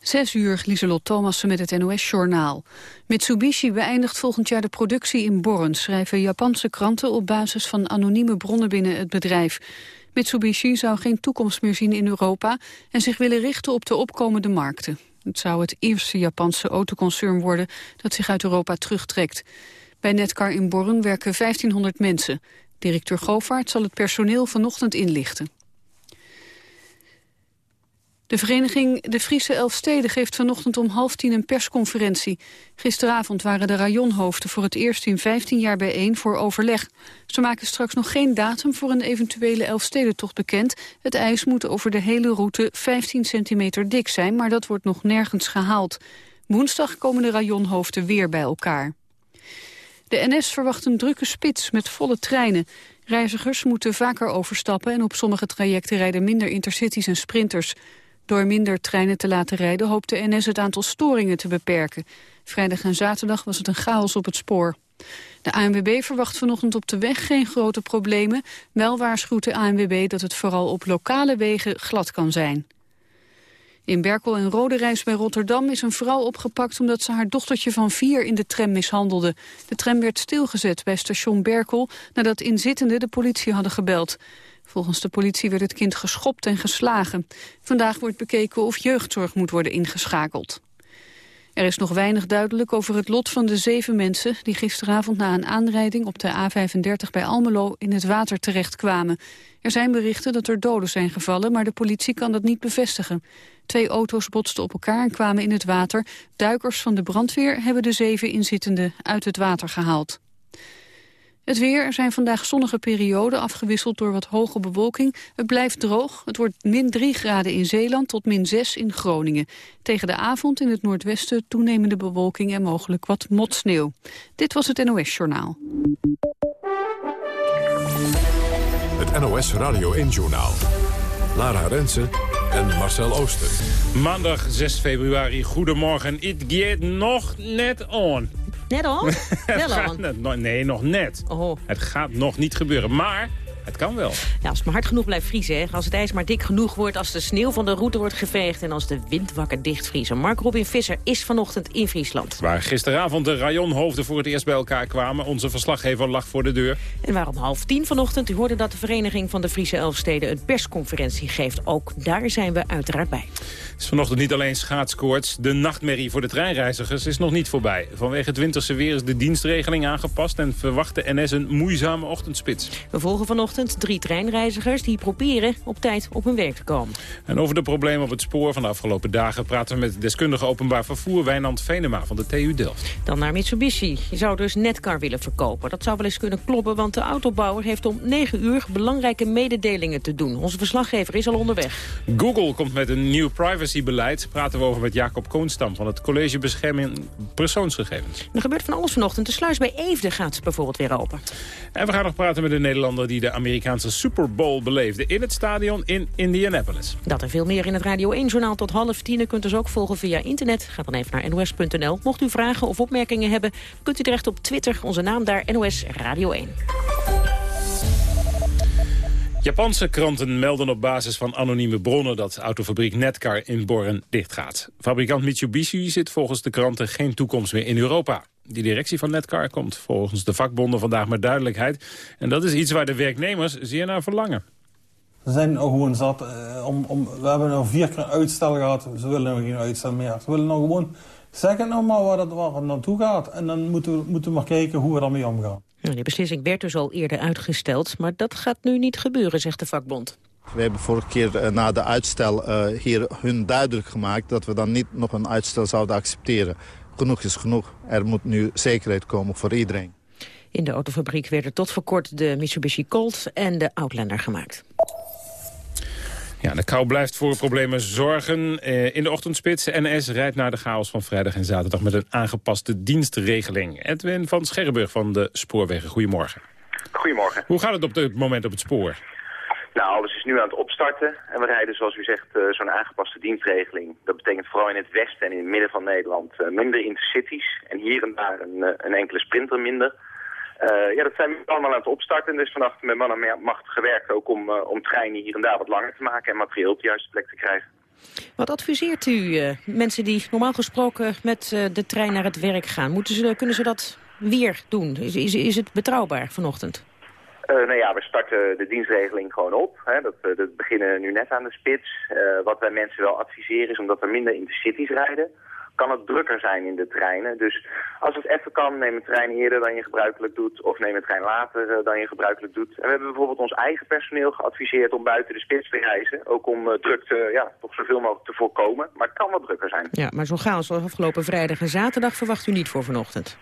Zes uur, Lieselot Thomassen met het NOS-journaal. Mitsubishi beëindigt volgend jaar de productie in Borren... schrijven Japanse kranten op basis van anonieme bronnen binnen het bedrijf. Mitsubishi zou geen toekomst meer zien in Europa... en zich willen richten op de opkomende markten. Het zou het eerste Japanse autoconcern worden dat zich uit Europa terugtrekt. Bij Netcar in Borren werken 1500 mensen. Directeur Govaert zal het personeel vanochtend inlichten. De vereniging De Friese Elfsteden geeft vanochtend om half tien een persconferentie. Gisteravond waren de rajonhoofden voor het eerst in 15 jaar bijeen voor overleg. Ze maken straks nog geen datum voor een eventuele Elfstedentocht bekend. Het ijs moet over de hele route 15 centimeter dik zijn, maar dat wordt nog nergens gehaald. Woensdag komen de rajonhoofden weer bij elkaar. De NS verwacht een drukke spits met volle treinen. Reizigers moeten vaker overstappen en op sommige trajecten rijden minder intercities en sprinters. Door minder treinen te laten rijden hoopt de NS het aantal storingen te beperken. Vrijdag en zaterdag was het een chaos op het spoor. De ANWB verwacht vanochtend op de weg geen grote problemen. Wel waarschuwt de ANWB dat het vooral op lokale wegen glad kan zijn. In Berkel en Roderijs bij Rotterdam is een vrouw opgepakt... omdat ze haar dochtertje van vier in de tram mishandelde. De tram werd stilgezet bij station Berkel... nadat inzittenden de politie hadden gebeld. Volgens de politie werd het kind geschopt en geslagen. Vandaag wordt bekeken of jeugdzorg moet worden ingeschakeld. Er is nog weinig duidelijk over het lot van de zeven mensen... die gisteravond na een aanrijding op de A35 bij Almelo in het water terechtkwamen. Er zijn berichten dat er doden zijn gevallen, maar de politie kan dat niet bevestigen. Twee auto's botsten op elkaar en kwamen in het water. Duikers van de brandweer hebben de zeven inzittenden uit het water gehaald. Het weer, er zijn vandaag zonnige perioden afgewisseld door wat hoge bewolking. Het blijft droog. Het wordt min 3 graden in Zeeland tot min 6 in Groningen. Tegen de avond in het noordwesten toenemende bewolking en mogelijk wat motsneeuw. Dit was het NOS Journaal. Het NOS Radio 1 Journaal. Lara Rensen en Marcel Ooster. Maandag 6 februari, goedemorgen. It get nog net on. Net al? Wel al? nee, nog net. Oh. Het gaat nog niet gebeuren, maar het kan wel. Ja, als het maar hard genoeg blijft vriezen. Hè. Als het ijs maar dik genoeg wordt, als de sneeuw van de route wordt geveegd... en als de wind wakker dichtvriezen. Mark Robin Visser is vanochtend in Friesland. Waar gisteravond de rajonhoofden voor het eerst bij elkaar kwamen. Onze verslaggever lag voor de deur. En waar om half tien vanochtend, u hoorde dat de Vereniging van de Friese Elfsteden... een persconferentie geeft. Ook daar zijn we uiteraard bij. Het is vanochtend niet alleen schaatskoorts. De nachtmerrie voor de treinreizigers is nog niet voorbij. Vanwege het winterse weer is de dienstregeling aangepast... en verwacht de NS een moeizame ochtendspits. We volgen vanochtend drie treinreizigers die proberen op tijd op hun werk te komen. En over de problemen op het spoor van de afgelopen dagen... praten we met deskundige openbaar vervoer Wijnand Venema van de TU Delft. Dan naar Mitsubishi. Je zou dus Netcar willen verkopen. Dat zou wel eens kunnen kloppen, want de autobouwer heeft om 9 uur... belangrijke mededelingen te doen. Onze verslaggever is al onderweg. Google komt met een nieuw privacybeleid. Praten we over met Jacob Koonstam van het College Bescherming Persoonsgegevens. Er gebeurt van alles vanochtend. De sluis bij Eefde gaat bijvoorbeeld weer open. En we gaan nog praten met een Nederlander die de Amerikaanse Amerikaanse Super Bowl beleefde in het stadion in Indianapolis. Dat en veel meer in het Radio 1-journaal tot half tien. U kunt dus ook volgen via internet. Ga dan even naar nos.nl. Mocht u vragen of opmerkingen hebben, kunt u terecht op Twitter. Onze naam daar, NOS Radio 1. Japanse kranten melden op basis van anonieme bronnen dat autofabriek Netcar in Borren dichtgaat. Fabrikant Mitsubishi zit volgens de kranten geen toekomst meer in Europa. Die directie van Netcar komt volgens de vakbonden vandaag met duidelijkheid. En dat is iets waar de werknemers zeer naar verlangen. Ze zijn ook gewoon zat. Uh, om, om, we hebben nog vier keer uitstel gehad. Ze willen nog geen uitstel meer. Ze willen nog gewoon zeggen nou maar waar het, waar het naartoe gaat. En dan moeten we, moeten we maar kijken hoe we daarmee omgaan. Ja, die beslissing werd dus al eerder uitgesteld. Maar dat gaat nu niet gebeuren, zegt de vakbond. We hebben vorige keer uh, na de uitstel uh, hier hun duidelijk gemaakt... dat we dan niet nog een uitstel zouden accepteren genoeg is genoeg. Er moet nu zekerheid komen voor iedereen. In de autofabriek werden tot voor kort de Mitsubishi Colt en de Outlander gemaakt. Ja, de kou blijft voor problemen zorgen. Eh, in de ochtendspits, NS rijdt naar de chaos van vrijdag en zaterdag... met een aangepaste dienstregeling. Edwin van Scherrenburg van de Spoorwegen, goedemorgen. Goedemorgen. Hoe gaat het op dit moment op het spoor? Nou, alles is nu aan het opstarten en we rijden zoals u zegt uh, zo'n aangepaste dienstregeling. Dat betekent vooral in het westen en in het midden van Nederland uh, minder intercities en hier en daar een, uh, een enkele sprinter minder. ja, dat zijn we allemaal aan het opstarten. En dus vannacht met man en macht gewerkt ook om, om treinen hier en daar wat langer te maken en materieel op de juiste plek te krijgen. Wat adviseert u mensen die normaal gesproken met de trein naar het werk gaan? Moeten ze, kunnen ze dat weer doen? Is, is, is het betrouwbaar vanochtend? Uh, nou ja, we starten de dienstregeling gewoon op. Hè. Dat, uh, dat beginnen nu net aan de spits. Uh, wat wij mensen wel adviseren is omdat er minder intercities rijden kan het drukker zijn in de treinen. Dus als het even kan, neem een trein eerder dan je gebruikelijk doet... of neem een trein later dan je gebruikelijk doet. En we hebben bijvoorbeeld ons eigen personeel geadviseerd om buiten de spits te reizen. Ook om drukte ja, toch zoveel mogelijk te voorkomen. Maar het kan wat drukker zijn. Ja, maar zo'n chaos zoals afgelopen vrijdag en zaterdag verwacht u niet voor vanochtend?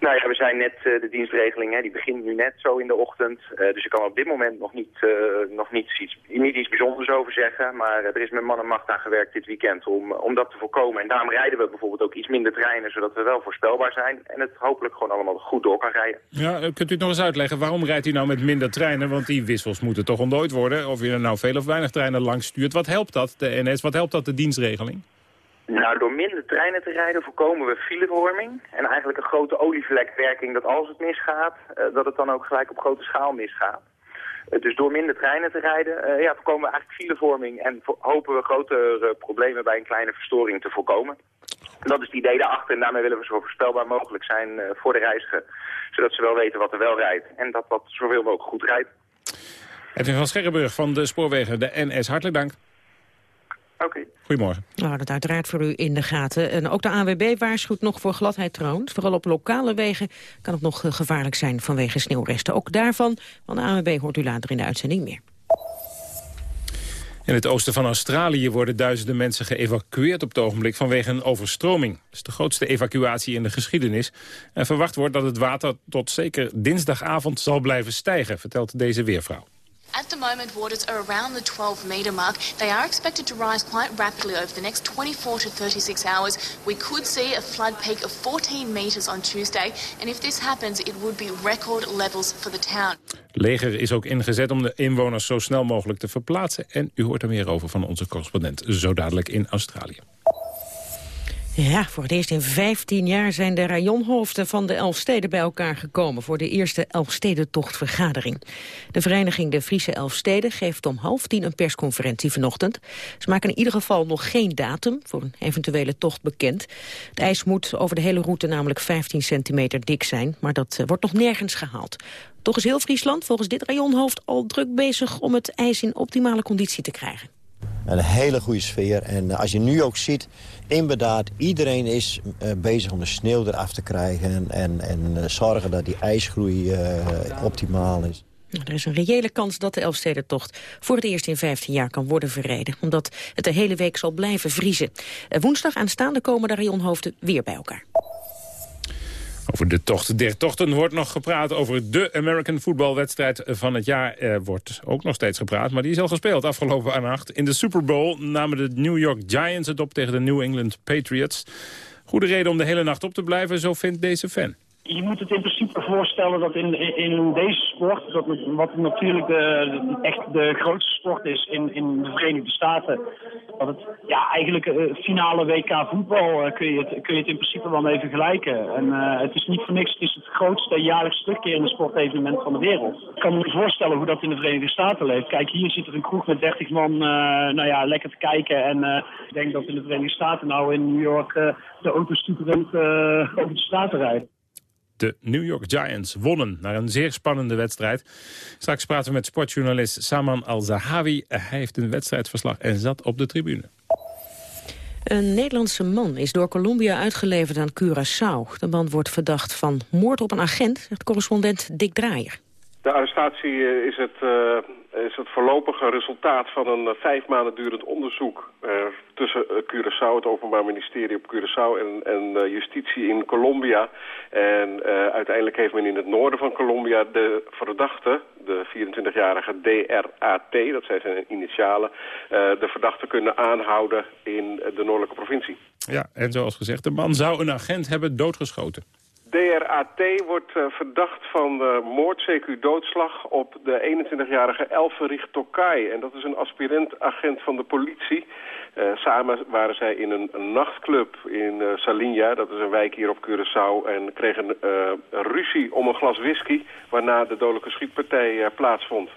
Nou ja, we zijn net, uh, de dienstregeling, hè, die begint nu net zo in de ochtend. Uh, dus ik kan op dit moment nog niet, uh, nog niet, iets, niet iets bijzonders over zeggen. Maar er is met man en macht aan gewerkt dit weekend om, om dat te voorkomen. En daarom rijden we bijvoorbeeld ook iets minder treinen, zodat we wel voorspelbaar zijn. En het hopelijk gewoon allemaal goed door kan rijden. Ja, kunt u het nog eens uitleggen, waarom rijdt u nou met minder treinen? Want die wissels moeten toch ontdooid worden, of je er nou veel of weinig treinen langs stuurt. Wat helpt dat, de NS? Wat helpt dat, de dienstregeling? Nou, door minder treinen te rijden voorkomen we filevorming. En eigenlijk een grote olievlekwerking dat als het misgaat, uh, dat het dan ook gelijk op grote schaal misgaat. Uh, dus door minder treinen te rijden uh, ja, voorkomen we eigenlijk filevorming en hopen we grotere problemen bij een kleine verstoring te voorkomen. En dat is het idee daarachter en daarmee willen we zo voorspelbaar mogelijk zijn voor de reiziger. Zodat ze wel weten wat er wel rijdt en dat dat zoveel mogelijk goed rijdt. Edwin van Scherrenburg van de Spoorwegen, de NS, hartelijk dank. Oké. Goedemorgen. Nou, dat uiteraard voor u in de gaten. En ook de ANWB waarschuwt nog voor gladheid trouwens. Vooral op lokale wegen kan het nog gevaarlijk zijn vanwege sneeuwresten. Ook daarvan, van de ANWB hoort u later in de uitzending meer. In het oosten van Australië worden duizenden mensen geëvacueerd op het ogenblik vanwege een overstroming. Dat is de grootste evacuatie in de geschiedenis. En verwacht wordt dat het water tot zeker dinsdagavond zal blijven stijgen, vertelt deze weervrouw. At the moment, waters are around the 12 metre mark. They are expected to rise quite rapidly over the next 24 to 36 hours. We could see a flood peak of 14 metres on Tuesday. And if this happens, it would be record levels for the town. Leger is ook ingezet om de inwoners zo snel mogelijk te verplaatsen. En u hoort er meer over van onze correspondent, zo dadelijk in Australië. Ja, voor het eerst in 15 jaar zijn de rajonhoofden van de Elfsteden bij elkaar gekomen voor de eerste Elfstedentochtvergadering. De vereniging De Friese Elfsteden geeft om half tien een persconferentie vanochtend. Ze maken in ieder geval nog geen datum voor een eventuele tocht bekend. Het ijs moet over de hele route namelijk 15 centimeter dik zijn, maar dat eh, wordt nog nergens gehaald. Toch is heel Friesland volgens dit rajonhoofd al druk bezig om het ijs in optimale conditie te krijgen. Een hele goede sfeer. En als je nu ook ziet, inderdaad, iedereen is uh, bezig om de sneeuw eraf te krijgen... en, en uh, zorgen dat die ijsgroei uh, optimaal is. Er is een reële kans dat de Elfstedentocht voor het eerst in 15 jaar kan worden verreden. Omdat het de hele week zal blijven vriezen. Woensdag aanstaande komen de rayonhoofden weer bij elkaar. Over de tocht der tochten wordt nog gepraat. Over de American voetbalwedstrijd van het jaar eh, wordt ook nog steeds gepraat. Maar die is al gespeeld afgelopen nacht. In de Super Bowl namen de New York Giants het op tegen de New England Patriots. Goede reden om de hele nacht op te blijven, zo vindt deze fan je moet het in principe voorstellen dat in, in, deze sport, dat, wat natuurlijk de, echt de grootste sport is in, in de Verenigde Staten, dat het ja, eigenlijk uh, finale WK voetbal uh, kun, je het, kun je het in principe wel mee vergelijken. En uh, het is niet voor niks, het is het grootste jaarlijks terugkerende sportevenement van de wereld. Ik kan me voorstellen hoe dat in de Verenigde Staten leeft. Kijk, hier zit er een kroeg met 30 man nou ja, lekker te kijken. En ik denk dat in de Verenigde Staten nou in New York de auto's toegerend over de straten rijden. De New York Giants wonnen naar een zeer spannende wedstrijd. Straks praten we met sportjournalist Saman Al-Zahawi. Hij heeft een wedstrijdverslag en zat op de tribune. Een Nederlandse man is door Colombia uitgeleverd aan Curaçao. De man wordt verdacht van moord op een agent, zegt correspondent Dick Draaier. De arrestatie eh, is het, uh, is het voorlopige resultaat van een uh, vijf maanden durend onderzoek... tussen Curaçao, het Openbaar Ministerie op Curaçao en, en justitie in Colombia. En uiteindelijk heeft men in het noorden van Colombia de verdachte, de 24-jarige DRAT... dat zijn zijn initialen, de verdachte kunnen aanhouden in de noordelijke provincie. Ja, en zoals gezegd, de man zou een agent hebben doodgeschoten. DRAT wordt uh, verdacht van uh, moord, CQ doodslag op de 21-jarige Elferich Tokai. En dat is een aspirant-agent van de politie. Uh, samen waren zij in een, nachtclub in Salinha, dat is een wijk hier op Curaçao... en kregen ruzie om een glas whisky, waarna de dodelijke schietpartij plaatsvond.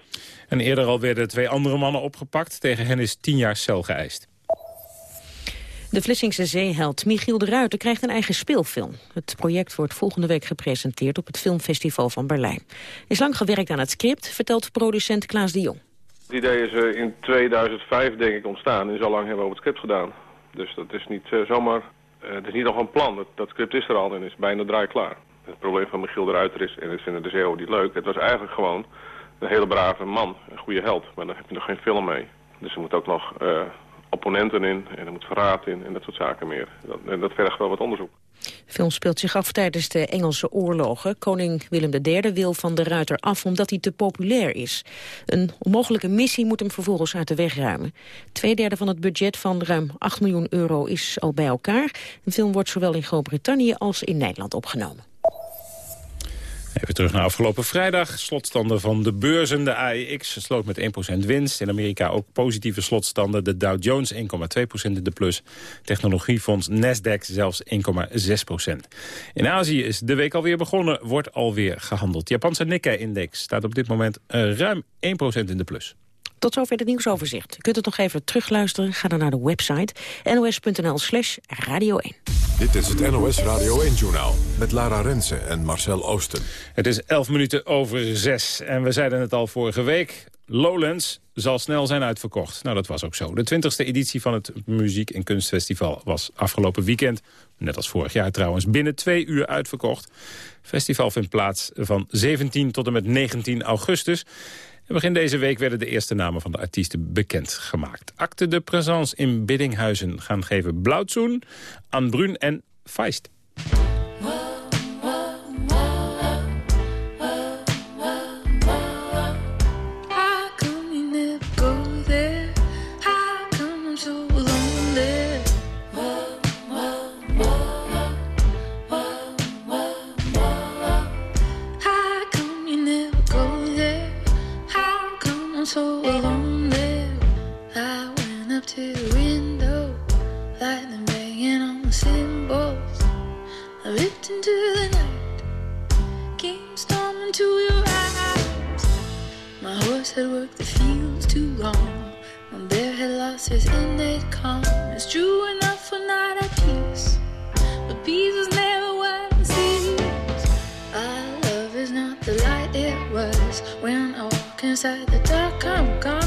En eerder al werden twee andere mannen opgepakt. Tegen hen is tien jaar cel geëist. De Vlissingse zeeheld Michiel de Ruiter krijgt een eigen speelfilm. Het project wordt volgende week gepresenteerd op het Filmfestival van Berlijn. Er is lang gewerkt aan het script, vertelt producent Klaas de Jong. Het idee is eh, in 2005 denk ik ontstaan en zo lang hebben we over het script gedaan. Dus dat is niet uh, zomaar, uh, het is niet nog een plan. Dat, script is er al en is bijna draai klaar. Het probleem van Michiel de Ruiter is, en dat vinden de zeeuwen niet leuk, het was eigenlijk gewoon een hele brave man, een goede held. Maar daar heb je nog geen film mee. Dus er moet ook nog opponenten in en er moet verraad in en dat soort zaken meer. Dat, en dat vergt wel wat onderzoek. De film speelt zich af tijdens de Engelse oorlogen. Koning Willem III wil van de Ruiter af omdat hij te populair is. Een onmogelijke missie moet hem vervolgens uit de weg ruimen. Tweederde van het budget van ruim 8 miljoen euro is al bij elkaar. De film wordt zowel in Groot-Brittannië als in Nederland opgenomen. Even terug naar afgelopen vrijdag. Slotstanden van de beurzen. De AEX sloot met 1% winst. In Amerika ook positieve slotstanden. De Dow Jones 1,2% in de plus. Technologiefonds Nasdaq zelfs 1,6%. In Azië is de week alweer begonnen. Wordt alweer gehandeld. De Japanse Nikkei-index staat op dit moment uh, ruim 1% in de plus. Tot zover het nieuwsoverzicht. U kunt het nog even terugluisteren. Ga dan naar de website nos.nl slash radio 1. Dit is het NOS Radio 1-journaal met Lara Rensen en Marcel Oosten. Het is 11 minuten over 6 en we zeiden het al vorige week. Lowlands zal snel zijn uitverkocht. Nou, dat was ook zo. De 20e editie van het Muziek- en Kunstfestival was afgelopen weekend... net als vorig jaar trouwens, binnen twee uur uitverkocht. Het festival vindt plaats van 17 tot en met 19 augustus. Begin deze week werden de eerste namen van de artiesten bekendgemaakt. Acte de Présence in Biddinghuizen gaan geven Blauwtsoen, Anbrun en Feist. Had worked the fields too long. My bear had lost his innate calm. It's true enough for not at peace, but peace is never what it seems. Our love is not the light it was when I walk inside the dark. I'm gone.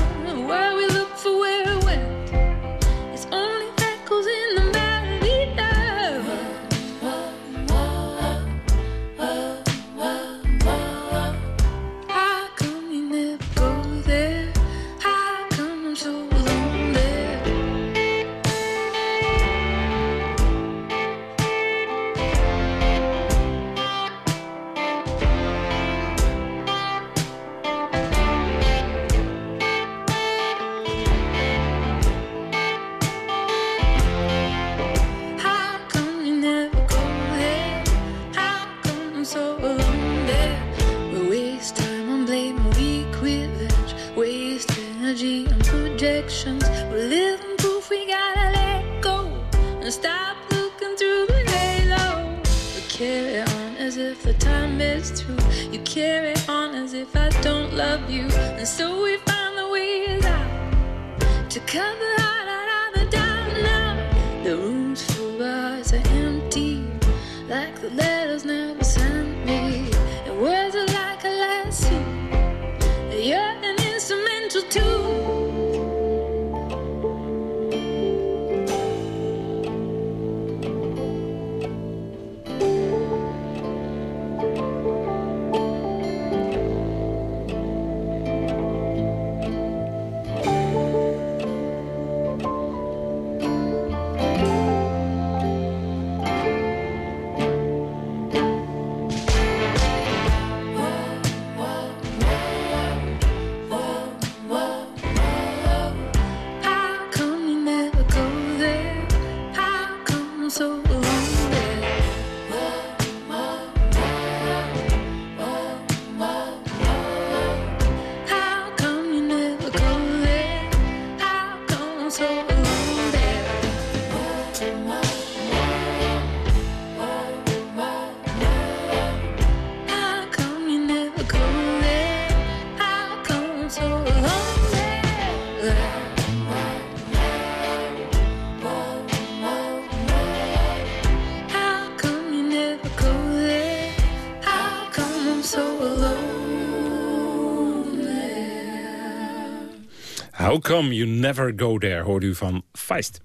How come you never go there, hoort u van Feist.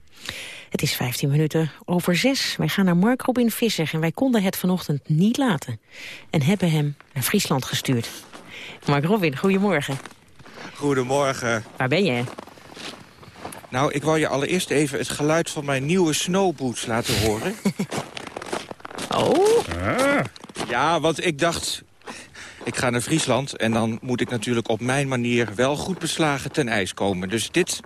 Het is 15 minuten over zes. Wij gaan naar Mark Robin Visser en wij konden het vanochtend niet laten. En hebben hem naar Friesland gestuurd. Mark Robin, goedemorgen. Goedemorgen. Waar ben je? Nou, ik wou je allereerst even het geluid van mijn nieuwe snowboots laten horen. oh? Ja, want ik dacht, ik ga naar Friesland en dan moet ik natuurlijk op mijn manier wel goed beslagen ten ijs komen. Dus dit,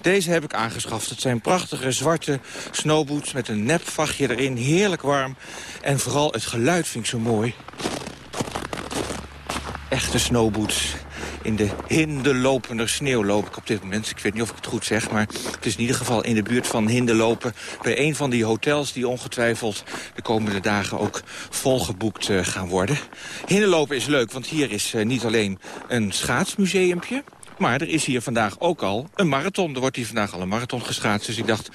deze heb ik aangeschaft. Het zijn prachtige zwarte snowboots met een nepvachtje erin, heerlijk warm. En vooral het geluid vind ik zo mooi. Echte snowboots. In de hindelopende sneeuw loop ik op dit moment. Ik weet niet of ik het goed zeg, maar het is in ieder geval in de buurt van Hindelopen. Bij een van die hotels die ongetwijfeld de komende dagen ook volgeboekt uh, gaan worden. Hindelopen is leuk, want hier is uh, niet alleen een schaatsmuseumpje... Maar er is hier vandaag ook al een marathon. Er wordt hier vandaag al een marathon geschaatst. Dus ik dacht,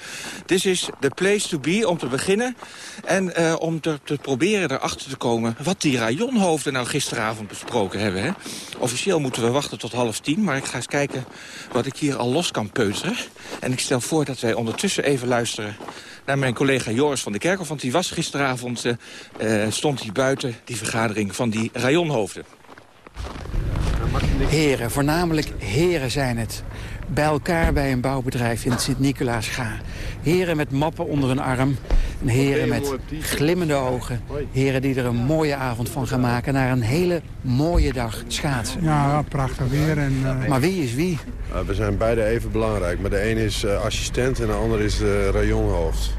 this is the place to be om te beginnen. En uh, om te, te proberen erachter te komen wat die rajonhoofden nou gisteravond besproken hebben. Hè? Officieel moeten we wachten tot half tien. Maar ik ga eens kijken wat ik hier al los kan peuteren. En ik stel voor dat wij ondertussen even luisteren naar mijn collega Joris van de Kerkhof. Want die was gisteravond, uh, uh, stond hij buiten die vergadering van die rajonhoofden. Heren, voornamelijk heren zijn het. Bij elkaar bij een bouwbedrijf in Sint-Nicolaas ga. Heren met mappen onder hun arm. En heren met glimmende ogen. Heren die er een mooie avond van gaan maken... naar een hele mooie dag schaatsen. Ja, prachtig weer. En, uh... Maar wie is wie? Uh, we zijn beide even belangrijk. Maar de een is uh, assistent en de ander is rajonhoofd.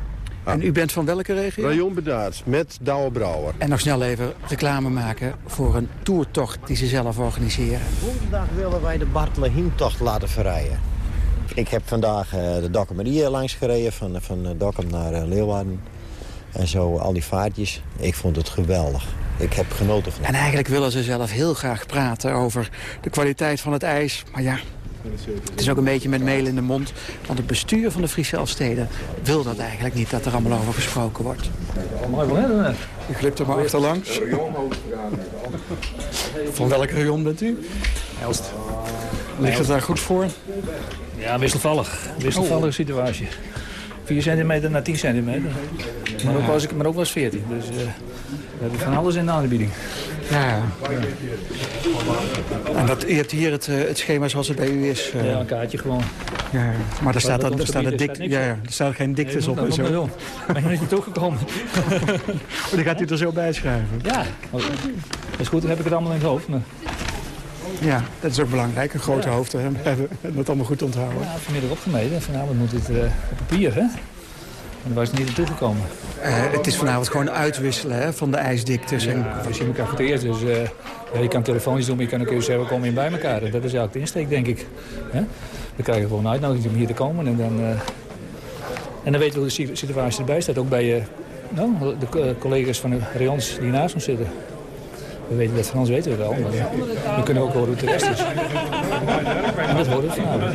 En u bent van welke regio? Rayon Bedaard, met Douwe Brouwer. En nog snel even reclame maken voor een toertocht die ze zelf organiseren. Vandaag willen wij de Bartlehiemtocht laten verrijden. Ik heb vandaag uh, de Dokkum langs gereden, van, van Dokkum naar Leeuwarden. En zo al die vaartjes. Ik vond het geweldig. Ik heb genoten van En eigenlijk willen ze zelf heel graag praten over de kwaliteit van het ijs. Maar ja, het is ook een beetje met meel in de mond. Want het bestuur van de Friese Elfsteden wil dat eigenlijk niet... dat er allemaal over gesproken wordt. U glipt er maar achterlangs. Van welke rayon bent u? Elst. Ligt het daar goed voor? Ja, wisselvallig. Wisselvallige oh. situatie. 4 centimeter naar 10 centimeter. Maar ook was ik maar ook was 14. Dus uh, we hebben van alles in de aanbieding. Ja, ja. En dat, je hebt hier het, het schema zoals het bij u is. Uh... Ja, een kaartje gewoon. Ja, maar daar staat, er, staat, dik, ja, ja, er staat geen diktes nee, op. En zo. Wel. Ben je niet toegekomen? maar die gaat u er zo bij schrijven. Ja, dat is goed. Dan heb ik het allemaal in het hoofd. Maar... Ja, dat is ook belangrijk. Een grote ja. hoofd hebben en dat allemaal goed onthouden. Ja, vanmiddag opgemeten. Vanavond moet het uh, op papier, hè? En daar was het niet naartoe gekomen. Uh, het is vanavond gewoon uitwisselen hè, van de ijsdiktes. Ja, en... we zien elkaar voor het eerst. Dus uh, ja, je kan telefonisch doen, maar je kan ook even zeggen, we komen hier bij elkaar. En dat is eigenlijk de insteek, denk ik. Hè? We krijgen gewoon een uitnodiging om hier te komen. En dan, uh, en dan weten we hoe de situatie erbij staat. Ook bij nou, de collega's van de rayons die naast ons zitten. We weten dat ons weten we wel, maar we kunnen ook horen hoe het de rest is. Dat horen we vanavond.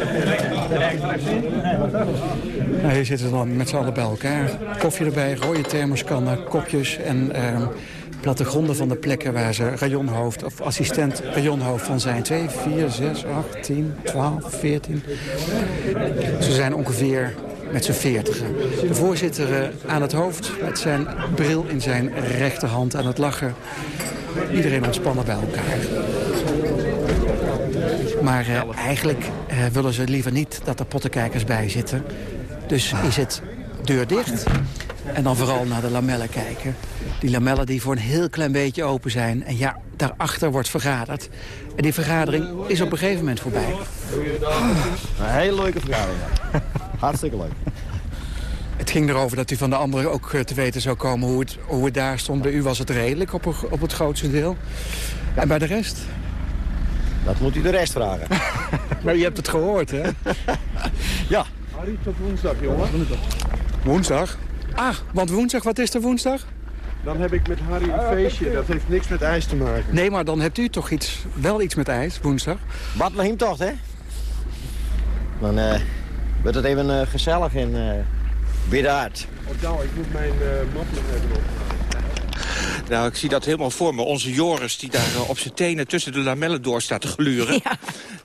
Nou, hier zitten we dan met z'n allen bij elkaar. Koffie erbij, rode thermoskannen, kopjes en uh, plattegronden van de plekken waar ze rayonhoofd of assistent rayonhoofd van zijn. 2, 4, 6, 8, 10, 12, 14. Ze zijn ongeveer met z'n veertigen. De voorzitter uh, aan het hoofd met zijn bril in zijn rechterhand aan het lachen. Iedereen ontspannen bij elkaar. Maar uh, eigenlijk uh, willen ze liever niet dat er pottenkijkers bij zitten. Dus is het deur dicht en dan vooral naar de lamellen kijken. Die lamellen die voor een heel klein beetje open zijn. En ja, daarachter wordt vergaderd. En die vergadering is op een gegeven moment voorbij. Een hele leuke vergadering. Hartstikke leuk. Het ging erover dat u van de anderen ook te weten zou komen hoe het, hoe het daar stond. Bij u was het redelijk op, op het grootste deel. Ja. En bij de rest? Dat moet u de rest vragen. maar je hebt het gehoord, hè? ja. Harry, tot woensdag, jongen. Woensdag? Ah, want woensdag, wat is er woensdag? Dan heb ik met Harry een feestje. Dat heeft niks met ijs te maken. Nee, maar dan hebt u toch iets, wel iets met ijs, woensdag? Badlehem toch, hè? Dan uh, wordt het even uh, gezellig in uh, Biddaard. Oh, nou, ik moet mijn uh, map nog even op. Nou, ik zie dat helemaal voor me. Onze Joris die daar eh, op zijn tenen tussen de lamellen door staat te gluren. Ja.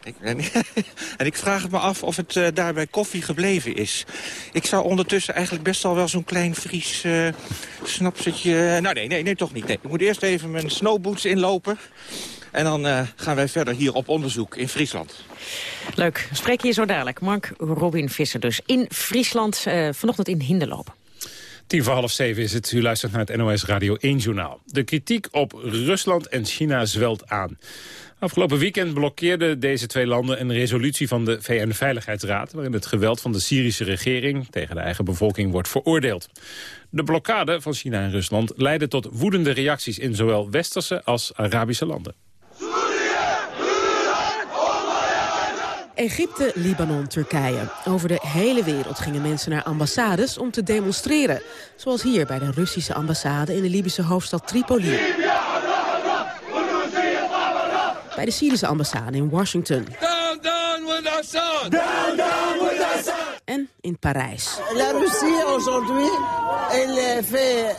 Ik, en, en ik vraag het me af of het uh, daar bij koffie gebleven is. Ik zou ondertussen eigenlijk best al wel zo'n klein Fries uh, snapsetje... nou nee, nee, nee, toch niet. Nee. Ik moet eerst even mijn snowboots inlopen. En dan uh, gaan wij verder hier op onderzoek in Friesland. Leuk. Spreek je zo dadelijk. Mark Robin Visser dus in Friesland. Uh, vanochtend in Hinderloop. Tien voor half zeven is het. U luistert naar het NOS Radio 1-journaal. De kritiek op Rusland en China zwelt aan. Afgelopen weekend blokkeerden deze twee landen een resolutie van de VN-veiligheidsraad... waarin het geweld van de Syrische regering tegen de eigen bevolking wordt veroordeeld. De blokkade van China en Rusland leidde tot woedende reacties in zowel westerse als Arabische landen. Egypte, Libanon, Turkije. Over de hele wereld gingen mensen naar ambassades om te demonstreren. Zoals hier bij de Russische ambassade in de Libische hoofdstad Tripoli. Bij de Syrische ambassade in Washington. Down, down with! Down, down with! En in Parijs. La Russie aujourd'hui, elle fait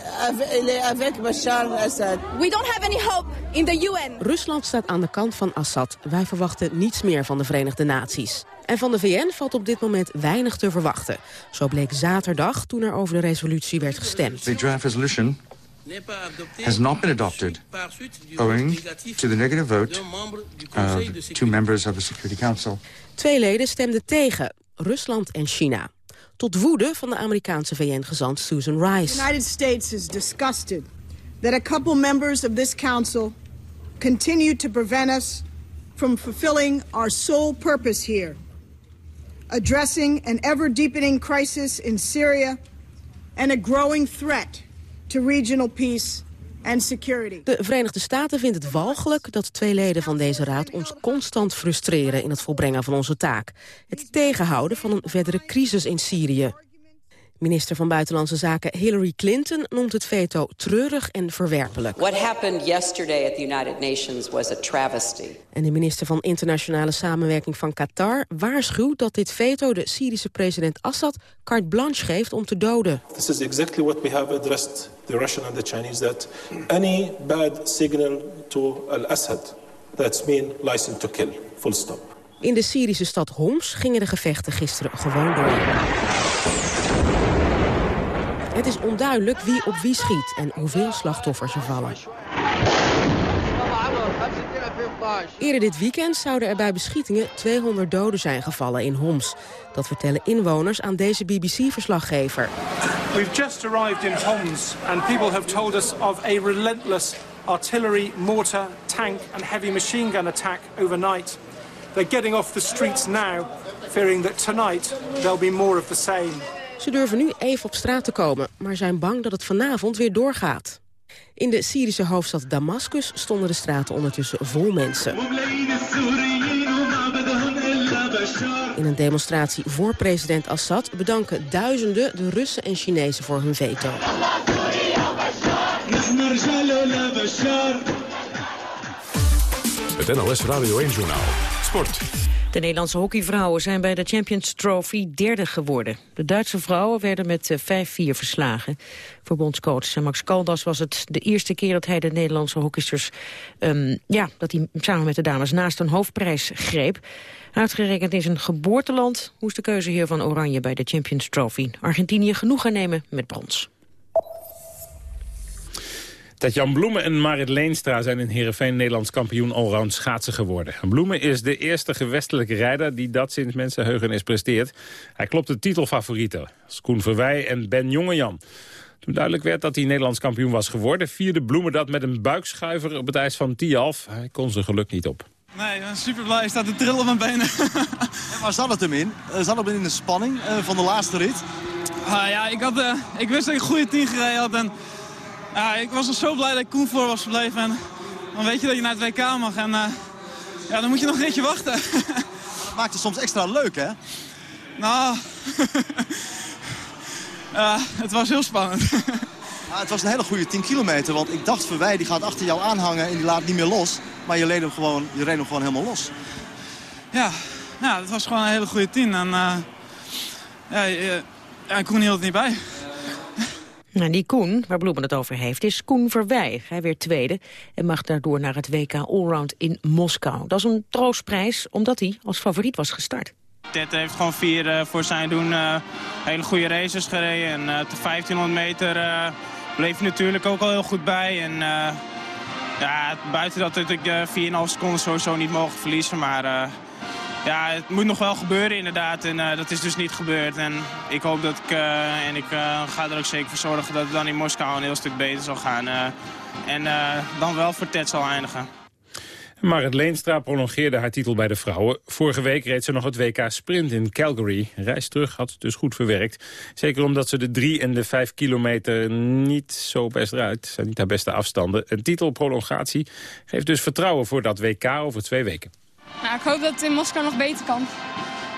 elle est avec Bashar al-Assad. We don't have any hope in the UN. Rusland staat aan de kant van Assad. Wij verwachten niets meer van de Verenigde Naties. En van de VN valt op dit moment weinig te verwachten. Zo bleek zaterdag toen er over de resolutie werd gestemd. The draft resolution has not been adopted owing to the negative vote of two members of the Security Council. Twee leden stemden tegen, Rusland en China. Tot woede van de Amerikaanse VN-gezant Susan Rice. The United States is disgusted that a couple members of this council continue to prevent us from fulfilling our sole purpose here, addressing an ever-deepening crisis in Syria and a growing threat to regional peace and security. De Verenigde Staten vindt het walgelijk dat twee leden van deze raad ons constant frustreren in het volbrengen van onze taak. Het tegenhouden van een verdere crisis in Syrië. Minister van Buitenlandse Zaken Hillary Clinton noemt het veto treurig en verwerpelijk. What happened yesterday at the United Nations was a travesty. En de minister van Internationale Samenwerking van Qatar waarschuwt dat dit veto de Syrische president Assad carte blanche geeft om te doden. This is exactly what we have addressed the Russian and the Chinese that any bad signal to al-Assad that's mean license to kill. Full stop. In de Syrische stad Homs gingen de gevechten gisteren gewoon door. Het is onduidelijk wie op wie schiet en hoeveel slachtoffers er vallen. Eerder dit weekend zouden er bij beschietingen 200 doden zijn gevallen in Homs. Dat vertellen inwoners aan deze BBC-verslaggever. We've just arrived in Homs and people have told us of a relentless artillery, mortar, tank and heavy machine gun attack overnight. They're getting off the streets now, fearing that tonight there'll be more of the same. Ze durven nu even op straat te komen, maar zijn bang dat het vanavond weer doorgaat. In de Syrische hoofdstad Damascus stonden de straten ondertussen vol mensen. In een demonstratie voor president Assad bedanken duizenden de Russen en Chinezen voor hun veto. Het NOS Radio 1-journaal. Sport. De Nederlandse hockeyvrouwen zijn bij de Champions Trophy derde geworden. De Duitse vrouwen werden met 5-4 verslagen. Voor bondscoach Max Caldas was het de eerste keer dat hij de Nederlandse hockeysters... Um, ja, dat hij samen met de dames naast een hoofdprijs greep. Uitgerekend in zijn geboorteland moest de keuzeheer van Oranje bij de Champions Trophy Argentinië genoegen nemen met brons. Tatjan Bloemen en Marit Leenstra zijn in Heerenveen Nederlands kampioen allround schaatsen geworden. Bloemen is de eerste gewestelijke rijder die dat sinds mensenheugenis presteert. Hij klopt de titelfavorieten, als Koen Verwij en Ben Jongejan. Toen duidelijk werd dat hij Nederlands kampioen was geworden... vierde Bloemen dat met een buikschuiver op het ijs van Tialf. Hij kon zijn geluk niet op. Nee, ik ben super blij. Ik sta te trillen op mijn benen. Waar zat het hem in? Zat het hem in de spanning uh, van de laatste rit? Ah, ja, ik, had, uh, ik wist dat ik een goede tien gereden had. En, ja, ik was zo blij dat ik Koen voor was gebleven. En dan weet je dat je naar het WK mag. En uh, ja, dan moet je nog een ritje wachten. Dat maakt het soms extra leuk, hè? Nou, het was heel spannend. Ja, het was een hele goede 10 kilometer, want ik dacht Verwij die gaat achter jou aanhangen en die laat niet meer los. Maar je reed hem gewoon, je reed hem gewoon helemaal los. Ja, ja, het was gewoon een hele goede 10. En uh, ja, ja, Koen hield het niet bij. Nou, die Koen, waar Bloemen het over heeft, is Koen Verwij. Hij werd tweede en mag daardoor naar het WK Allround in Moskou. Dat is een troostprijs, omdat hij als favoriet was gestart. Ted heeft gewoon vier uh, voor zijn doen uh, hele goede races gereden. En uh, de 1500 meter bleef hij natuurlijk ook al heel goed bij. En ja, buiten dat ik 4,5 seconden sowieso niet mogen verliezen. Maar ja, het moet nog wel gebeuren inderdaad. En uh, dat is dus niet gebeurd. En ik hoop dat ik, uh, en ik uh, ga er ook zeker voor zorgen dat het dan in Moskou een heel stuk beter zal gaan. en dan wel voor Ted zal eindigen. Marit Leenstra prolongeerde haar titel bij de vrouwen. Vorige week reed ze nog het WK Sprint in Calgary. Reis terug had dus goed verwerkt. Zeker omdat ze de drie en de vijf kilometer niet zo best eruit. zijn niet haar beste afstanden. Een titelprolongatie geeft dus vertrouwen voor dat WK over twee weken. Nou, ik hoop dat het in Moskou nog beter kan.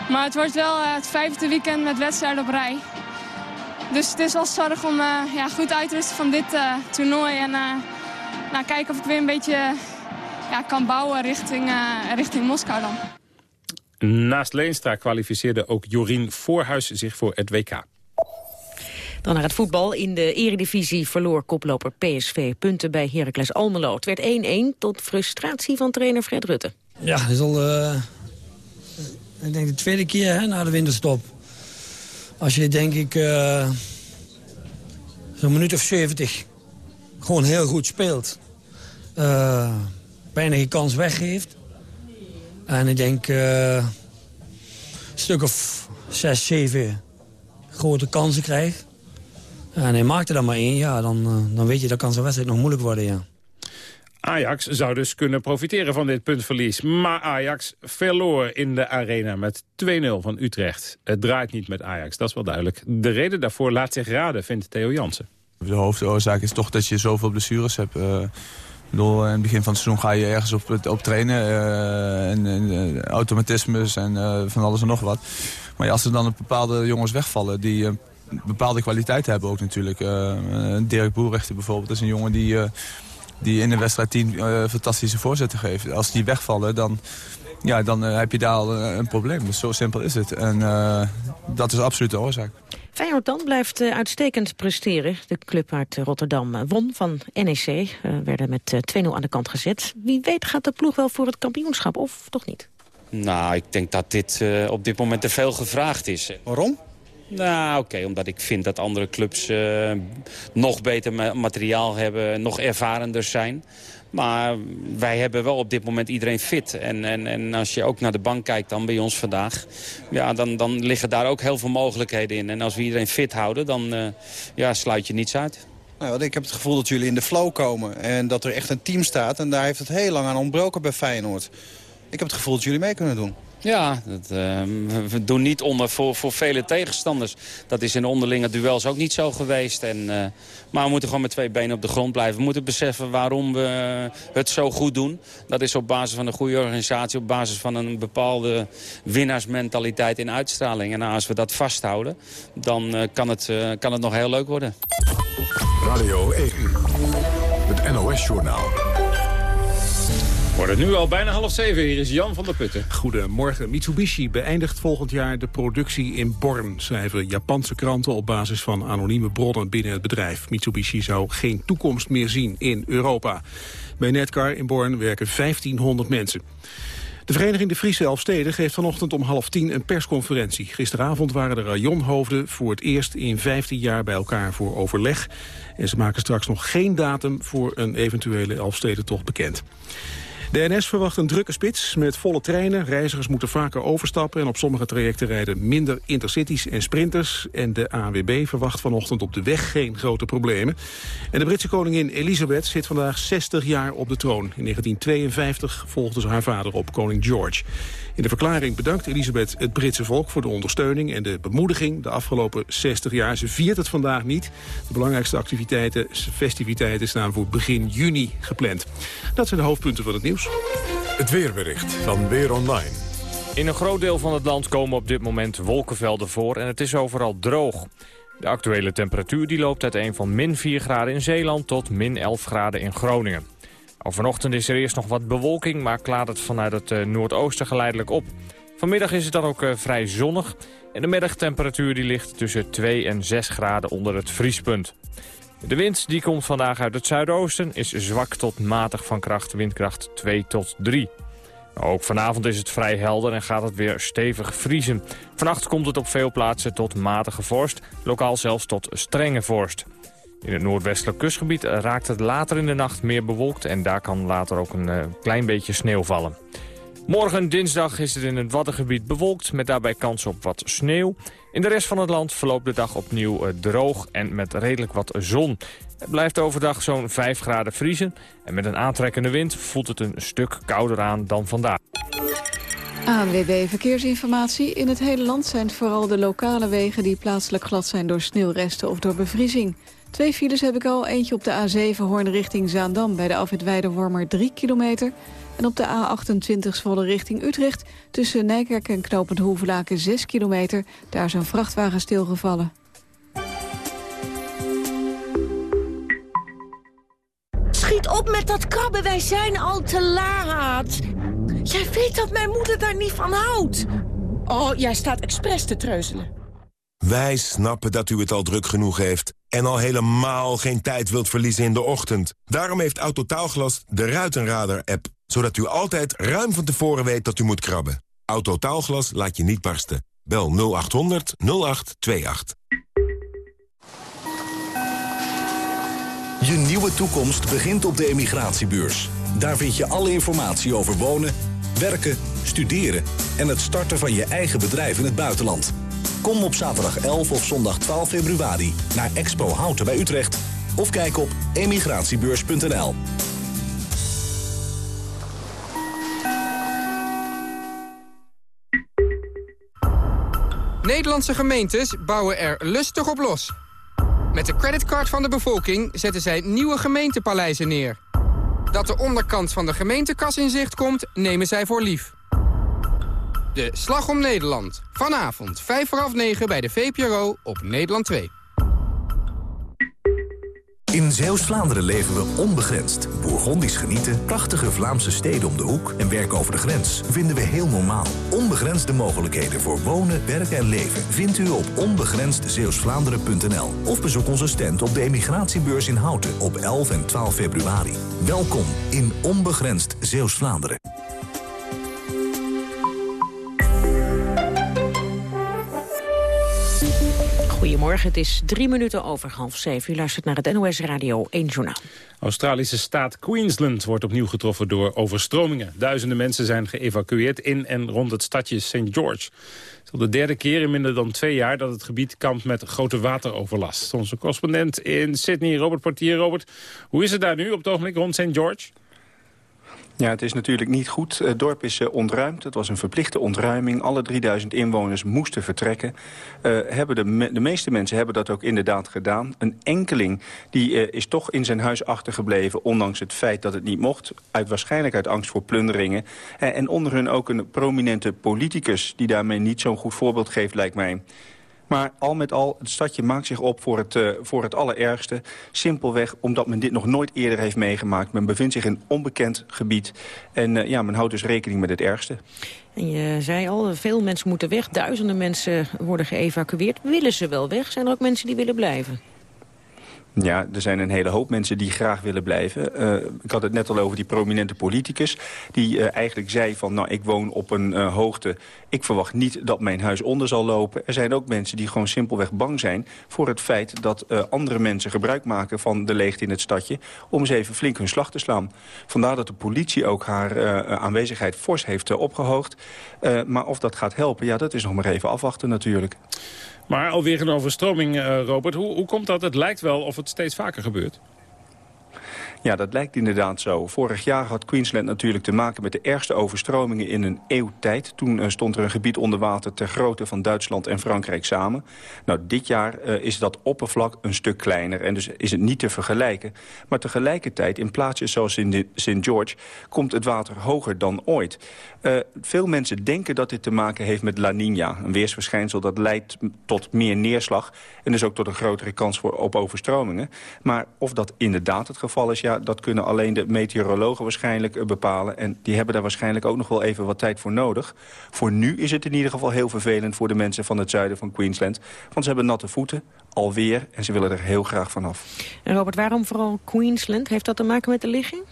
Maar het wordt wel uh, het vijfde weekend met wedstrijden op rij. Dus het is wel zorg om uh, ja, goed uit te rusten van dit uh, toernooi. En nou, kijken of ik weer een beetje ja, kan bouwen richting, richting Moskou dan. Naast Leenstra kwalificeerde ook Jorien Voorhuis zich voor het WK. Dan naar het voetbal. In de eredivisie verloor koploper PSV punten bij Heracles Almelo. Het werd 1-1 tot frustratie van trainer Fred Rutte. Ja, het is al uh, ik denk de tweede keer hè, na de winterstop. Als je denk ik uh, zo'n minuut of 70 gewoon heel goed speelt. Uh, bijna geen kans weggeeft. En ik denk een stuk of 6, 7 grote kansen krijgt. En hij maakte er maar één, ja, dan, dan weet je dat kan zo'n wedstrijd nog moeilijk worden, ja. Ajax zou dus kunnen profiteren van dit puntverlies. Maar Ajax verloor in de arena met 2-0 van Utrecht. Het draait niet met Ajax, dat is wel duidelijk. De reden daarvoor laat zich raden, vindt Theo Jansen. De hoofdoorzaak is toch dat je zoveel blessures hebt. Bedoel, in het begin van het seizoen ga je ergens op, op trainen. Uh, en, en automatismes en van alles en nog wat. Maar als er dan bepaalde jongens wegvallen die bepaalde kwaliteit hebben ook natuurlijk. Dirk Boerrechter bijvoorbeeld is een jongen die die in de wedstrijd 10 uh, fantastische voorzetten geeft. Als die wegvallen, dan, ja, dan uh, heb je daar al uh, een probleem. Dus zo simpel is het. En dat is absoluut de oorzaak. Feyenoord dan blijft uitstekend presteren. De club uit Rotterdam won van NEC. werden met 2-0 aan de kant gezet. Wie weet gaat de ploeg wel voor het kampioenschap of toch niet? Nou, ik denk dat dit op dit moment te veel gevraagd is. Waarom? Nou, oké, omdat ik vind dat andere clubs uh, nog beter materiaal hebben, nog ervarender zijn. Maar wij hebben wel op dit moment iedereen fit. En, en, en als je ook naar de bank kijkt dan bij ons vandaag... Ja, dan, dan liggen daar ook heel veel mogelijkheden in. En als we iedereen fit houden, dan uh, ja, sluit je niets uit. Nou, ik heb het gevoel dat jullie in de flow komen. En dat er echt een team staat. En daar heeft het heel lang aan ontbroken bij Feyenoord. Ik heb het gevoel dat jullie mee kunnen doen. Ja, dat, uh, we doen niet onder voor, voor vele tegenstanders. Dat is in onderlinge duels ook niet zo geweest. En, uh, maar we moeten gewoon met twee benen op de grond blijven. We moeten beseffen waarom we het zo goed doen. Dat is op basis van een goede organisatie, op basis van een bepaalde winnaarsmentaliteit in uitstraling. En als we dat vasthouden, dan uh, kan, het, kan het nog heel leuk worden. Radio 1, het NOS-journaal. Wordt nu al bijna half zeven. Hier is Jan van der Putten. Goedemorgen. Mitsubishi beëindigt volgend jaar de productie in Born... schrijven Japanse kranten op basis van anonieme bronnen binnen het bedrijf. Mitsubishi zou geen toekomst meer zien in Europa. Bij Netcar in Born werken 1500 mensen. De vereniging De Friese Elfsteden geeft vanochtend om half tien een persconferentie. Gisteravond waren de rajonhoofden voor het eerst in 15 jaar bij elkaar voor overleg. En ze maken straks nog geen datum voor een eventuele Elfstedentocht bekend. De NS verwacht een drukke spits met volle treinen. Reizigers moeten vaker overstappen en op sommige trajecten rijden minder intercities en sprinters. En de ANWB verwacht vanochtend op de weg geen grote problemen. En de Britse koningin Elisabeth zit vandaag 60 jaar op de troon. In 1952 volgde ze haar vader op, koning George. In de verklaring bedankt Elisabeth het Britse volk voor de ondersteuning en de bemoediging de afgelopen 60 jaar. Ze viert het vandaag niet. De belangrijkste activiteiten, festiviteiten staan voor begin juni gepland. Dat zijn de hoofdpunten van het nieuws. Het weerbericht van Weer Online. In een groot deel van het land komen op dit moment wolkenvelden voor en het is overal droog. De actuele temperatuur die loopt uiteen van min 4 graden in Zeeland tot min 11 graden in Groningen. Al is er eerst nog wat bewolking, maar klaart het vanuit het eh, noordoosten geleidelijk op. Vanmiddag is het dan ook vrij zonnig. En de middagtemperatuur die ligt tussen 2 en 6 graden onder het vriespunt. De wind die komt vandaag uit het zuidoosten, is zwak tot matig van kracht, windkracht 2 tot 3. Ook vanavond is het vrij helder en gaat het weer stevig vriezen. Vannacht komt het op veel plaatsen tot matige vorst, lokaal zelfs tot strenge vorst. In het noordwestelijk kustgebied raakt het later in de nacht meer bewolkt... en daar kan later ook een uh, klein beetje sneeuw vallen. Morgen dinsdag is het in het Waddengebied bewolkt... met daarbij kans op wat sneeuw. In de rest van het land verloopt de dag opnieuw uh, droog en met redelijk wat zon. Het blijft overdag zo'n 5 graden vriezen. En met een aantrekkende wind voelt het een stuk kouder aan dan vandaag. ANWB Verkeersinformatie. In het hele land zijn het vooral de lokale wegen die plaatselijk glad zijn door sneeuwresten of door bevriezing. Twee files heb ik al. Eentje op de A7 Hoorn richting Zaandam bij de afwit Weidewormer 3 kilometer. En op de A28 Zwolle richting Utrecht tussen Nijkerk en Knopend Hoevelaken 6 kilometer. Daar is een vrachtwagen stilgevallen. Schiet op met dat krabben, wij zijn al te laat. Jij weet dat mijn moeder daar niet van houdt. Oh, jij staat expres te treuzelen. Wij snappen dat u het al druk genoeg heeft... en al helemaal geen tijd wilt verliezen in de ochtend. Daarom heeft Autotaalglas de Ruitenradar-app... zodat u altijd ruim van tevoren weet dat u moet krabben. Autotaalglas laat je niet barsten. Bel 0800 0828. Je nieuwe toekomst begint op de emigratiebeurs. Daar vind je alle informatie over wonen, werken, studeren... en het starten van je eigen bedrijf in het buitenland... Kom op zaterdag 11 of zondag 12 februari naar Expo Houten bij Utrecht... of kijk op emigratiebeurs.nl. Nederlandse gemeentes bouwen er lustig op los. Met de creditcard van de bevolking zetten zij nieuwe gemeentepaleizen neer. Dat de onderkant van de gemeentekas in zicht komt, nemen zij voor lief. De Slag om Nederland. Vanavond 5 voor half 9 bij de VPRO op Nederland 2. In Zeeuws-Vlaanderen leven we onbegrensd. Bourgondisch genieten, prachtige Vlaamse steden om de hoek en werken over de grens vinden we heel normaal. Onbegrensde mogelijkheden voor wonen, werken en leven vindt u op onbegrensdzeeuwsvlaanderen.nl of bezoek onze stand op de emigratiebeurs in Houten op 11 en 12 februari. Welkom in Onbegrensd Zeeuws-Vlaanderen. Goedemorgen, het is drie minuten over half zeven. U luistert naar het NOS Radio 1 Journaal. Australische staat Queensland wordt opnieuw getroffen door overstromingen. Duizenden mensen zijn geëvacueerd in en rond het stadje St. George. Het is al de derde keer in minder dan twee jaar dat het gebied kampt met grote wateroverlast. Onze correspondent in Sydney, Robert Portier. Robert, hoe is het daar nu op het ogenblik rond St. George? Ja, het is natuurlijk niet goed. Het dorp is uh, ontruimd. Het was een verplichte ontruiming. Alle 3000 inwoners moesten vertrekken. Uh, hebben de, de, meeste mensen hebben dat ook inderdaad gedaan. Een enkeling die, uh, is toch in zijn huis achtergebleven... ondanks het feit dat het niet mocht. Uit, waarschijnlijk uit angst voor plunderingen. en onder hun ook een prominente politicus... die daarmee niet zo'n goed voorbeeld geeft, lijkt mij. Maar al met al, het stadje maakt zich op voor het, uh, voor het allerergste. Simpelweg omdat men dit nog nooit eerder heeft meegemaakt. Men bevindt zich in onbekend gebied. En uh, ja, men houdt dus rekening met het ergste. En je zei al, veel mensen moeten weg. Duizenden mensen worden geëvacueerd. Willen ze wel weg? Zijn er ook mensen die willen blijven? Ja, er zijn een hele hoop mensen die graag willen blijven. Uh, ik had het net al over die prominente politicus... die uh, eigenlijk zei van, nou, ik woon op een uh, hoogte... ik verwacht niet dat mijn huis onder zal lopen. Er zijn ook mensen die gewoon simpelweg bang zijn... voor het feit dat andere mensen gebruik maken van de leegte in het stadje... om eens even flink hun slag te slaan. Vandaar dat de politie ook haar aanwezigheid fors heeft opgehoogd. maar of dat gaat helpen, ja, dat is nog maar even afwachten natuurlijk. Maar alweer een overstroming, uh, Robert. Hoe, hoe komt dat? Het lijkt wel of het steeds vaker gebeurt. Ja, dat lijkt inderdaad zo. Vorig jaar had Queensland natuurlijk te maken met de ergste overstromingen in een eeuw tijd. Toen uh, stond er een gebied onder water ter grootte van Duitsland en Frankrijk samen. Nou, dit jaar uh, is dat oppervlak een stuk kleiner en dus is het niet te vergelijken. Maar tegelijkertijd, in plaatsjes zoals in St. George, komt het water hoger dan ooit. Uh, veel mensen denken dat dit te maken heeft met La Niña. Een weersverschijnsel dat leidt tot meer neerslag en dus ook tot een grotere kans voor, op overstromingen. Maar of dat inderdaad het geval is, ja, dat kunnen alleen de meteorologen waarschijnlijk eh, bepalen. En die hebben daar waarschijnlijk ook nog wel even wat tijd voor nodig. Voor nu is het in ieder geval heel vervelend voor de mensen van het zuiden van Queensland. Want ze hebben natte voeten, alweer, en ze willen er heel graag vanaf. En Robert, waarom vooral Queensland? Heeft dat te maken met de ligging?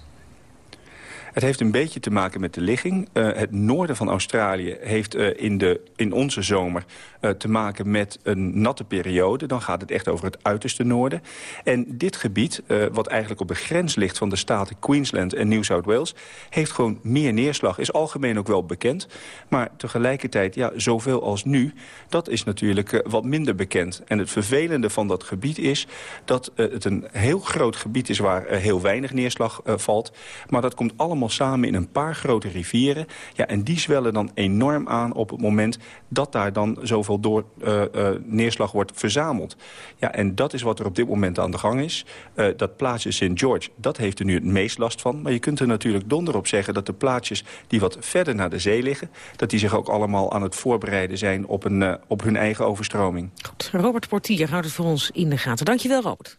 Het heeft een beetje te maken met de ligging. Uh, het noorden van Australië heeft uh, in, de, in onze zomer uh, te maken met een natte periode. Dan gaat het echt over het uiterste noorden. En dit gebied, wat eigenlijk op de grens ligt van de staten Queensland en New South Wales... heeft gewoon meer neerslag. Is algemeen ook wel bekend. Maar tegelijkertijd, ja, zoveel als nu, dat is natuurlijk wat minder bekend. En het vervelende van dat gebied is dat het een heel groot gebied is... waar heel weinig neerslag valt. Maar dat komt allemaal samen in een paar grote rivieren. Ja, en die zwellen dan enorm aan op het moment dat daar dan zoveel door, uh, uh, neerslag wordt verzameld. Ja, en dat is wat er op dit moment aan de gang is. Uh, dat plaatsje St. George, dat heeft er nu het meest last van. Maar je kunt er natuurlijk donder op zeggen dat de plaatsjes die wat verder naar de zee liggen... dat die zich ook allemaal aan het voorbereiden zijn op, een, op hun eigen overstroming. Goed, Robert Portier houdt het voor ons in de gaten. Dankjewel, Robert.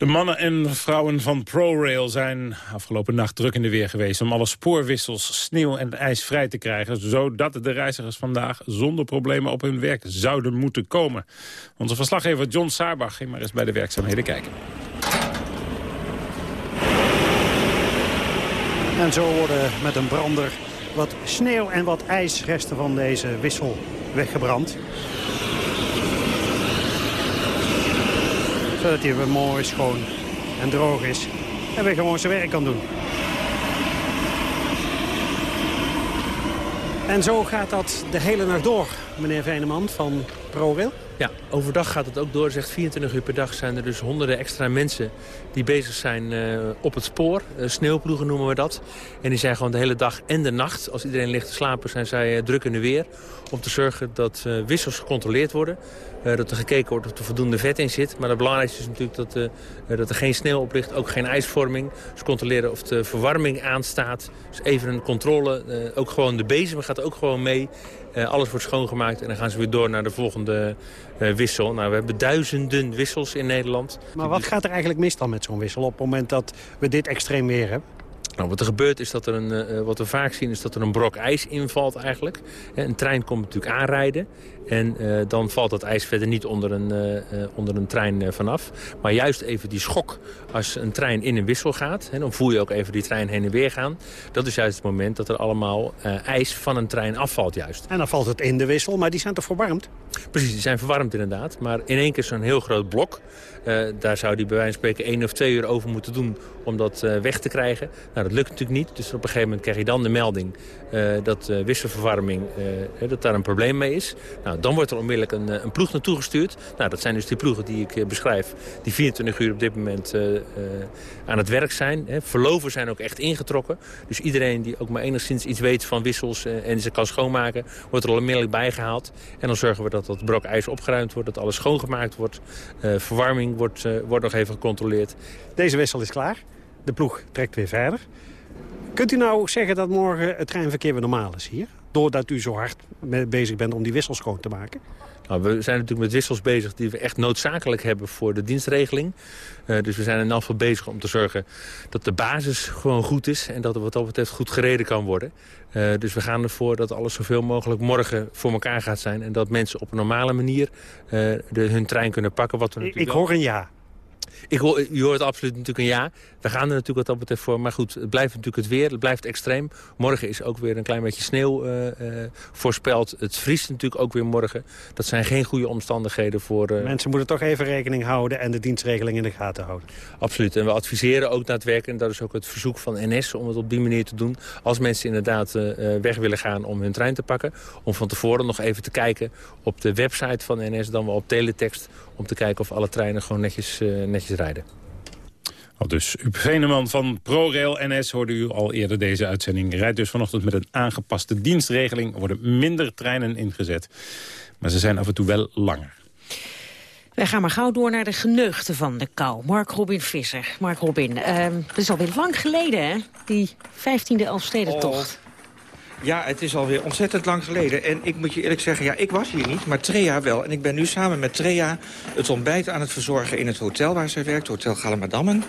De mannen en vrouwen van ProRail zijn afgelopen nacht druk in de weer geweest... om alle spoorwissels, sneeuw en ijs vrij te krijgen... zodat de reizigers vandaag zonder problemen op hun werk zouden moeten komen. Onze verslaggever John Saarbach ging maar eens bij de werkzaamheden kijken. En zo worden met een brander wat sneeuw en wat ijsresten van deze wissel weggebrand. Zodat hij weer mooi, schoon en droog is. En weer gewoon zijn werk kan doen. En zo gaat dat de hele nacht door, meneer Veeneman van ProRail. Ja, overdag gaat het ook door. Zegt 24 uur per dag zijn er dus honderden extra mensen die bezig zijn uh, op het spoor. Uh, sneeuwploegen noemen we dat. En die zijn gewoon de hele dag en de nacht. Als iedereen ligt te slapen zijn zij uh, druk in de weer. Om te zorgen dat wissels gecontroleerd worden. dat er gekeken wordt of er voldoende vet in zit. Maar het belangrijkste is natuurlijk dat, dat er geen sneeuw op ligt. Ook geen ijsvorming. Dus controleren of de verwarming aanstaat. Dus even een controle. ook gewoon de bezem gaat ook gewoon mee. Alles wordt schoongemaakt en dan gaan ze weer door naar de volgende uh, wissel. Nou, we hebben duizenden wissels in Nederland. Maar wat gaat er eigenlijk mis dan met zo'n wissel op het moment dat we dit extreem weer hebben? Nou, wat er gebeurt is dat er een, uh, wat we vaak zien is dat er een brok ijs invalt eigenlijk. Een trein komt natuurlijk aanrijden en uh, dan valt dat ijs verder niet onder een, uh, onder een trein vanaf. Maar juist even die schok als een trein in een wissel gaat. Hè, dan voel je ook even die trein heen en weer gaan. Dat is juist het moment dat er allemaal ijs van een trein afvalt juist. En dan valt het in de wissel, maar die zijn toch verwarmd? Precies, die zijn verwarmd inderdaad. Maar in één keer zo'n heel groot blok. daar zou die bij wijze van spreken één of twee uur over moeten doen om dat weg te krijgen. Nou, dat lukt natuurlijk niet. Dus op een gegeven moment krijg je dan de melding dat wisselverwarming, dat daar een probleem mee is. Nou, dan wordt er onmiddellijk een, een ploeg naartoe gestuurd. Nou, dat zijn dus die ploegen die ik beschrijf, die 24 uur op dit moment aan het werk zijn. Hè. Verloven zijn ook echt ingetrokken. Dus iedereen die ook maar enigszins iets weet van wissels en ze kan schoonmaken, wordt er al onmiddellijk bijgehaald. En dan zorgen we dat dat brok ijs opgeruimd wordt, dat alles schoongemaakt wordt. verwarming wordt, wordt nog even gecontroleerd. Deze wissel is klaar. De ploeg trekt weer verder. Kunt u nou zeggen dat morgen het treinverkeer weer normaal is hier? Doordat u zo hard bezig bent om die wissels schoon te maken? Nou, we zijn natuurlijk met wissels bezig die we echt noodzakelijk hebben voor de dienstregeling. Uh, dus we zijn in geval bezig om te zorgen dat de basis gewoon goed is... en dat er wat dat betreft goed gereden kan worden. Uh, dus we gaan ervoor dat alles zoveel mogelijk morgen voor elkaar gaat zijn... en dat mensen op een normale manier uh, de, hun trein kunnen pakken. Wat we ik, ik hoor een ja. Ik hoor, je hoort absoluut natuurlijk een ja. We gaan er natuurlijk wat dat betreft voor. Maar goed, het blijft natuurlijk het weer. Het blijft extreem. Morgen is ook weer een klein beetje sneeuw uh, uh, voorspeld. Het vriest natuurlijk ook weer morgen. Dat zijn geen goede omstandigheden voor... Uh... Mensen moeten toch even rekening houden en de dienstregeling in de gaten houden. Absoluut. En we adviseren ook daadwerkelijk, en dat is ook het verzoek van NS... om het op die manier te doen. Als mensen inderdaad weg willen gaan om hun trein te pakken... om van tevoren nog even te kijken op de website van NS... dan wel op teletext om te kijken of alle treinen gewoon netjes, netjes rijden. Al dus Up Veneman van ProRail NS hoorde u al eerder deze uitzending. Rijdt dus vanochtend met een aangepaste dienstregeling. Er worden minder treinen ingezet. Maar ze zijn af en toe wel langer. Wij gaan maar gauw door naar de geneugten van de kou. Mark Robin Visser. Mark Robin, uh, het is alweer lang geleden, hè? Die 15e Elfstedentocht. Ja, het is alweer ontzettend lang geleden. En ik moet je eerlijk zeggen, ja, ik was hier niet, maar Trea wel. En ik ben nu samen met Trea het ontbijt aan het verzorgen in het hotel waar zij werkt. Hotel Galamadammen,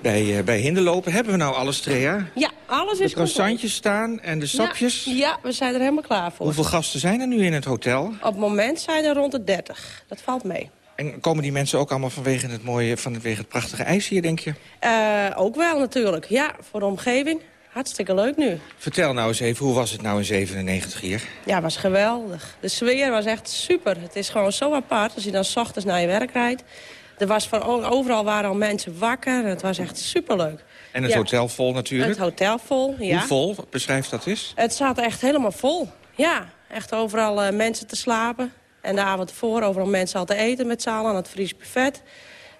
bij, uh, bij Hinderlopen. Hebben we nou alles, Trea? Ja, alles is De croissantjes staan en de sapjes? Ja, ja, we zijn er helemaal klaar voor. Hoeveel gasten zijn er nu in het hotel? Op het moment zijn er rond de 30. Dat valt mee. En komen die mensen ook allemaal vanwege het mooie, vanwege het prachtige ijs hier, denk je? Uh, ook wel natuurlijk, ja, voor de omgeving. Hartstikke leuk nu. Vertel nou eens even, hoe was het nou in 97 hier? Ja, het was geweldig. De sfeer was echt super. Het is gewoon zo apart als je dan s ochtends naar je werk rijdt. Er was van overal waren al mensen wakker. Het was echt superleuk. En het ja. hotel vol natuurlijk? Het hotel vol, ja. Hoe vol? Beschrijf dat eens. Het zat echt helemaal vol. Ja, echt overal uh, mensen te slapen. En de avond ervoor overal mensen al te eten met z'n allen aan het Fries buffet.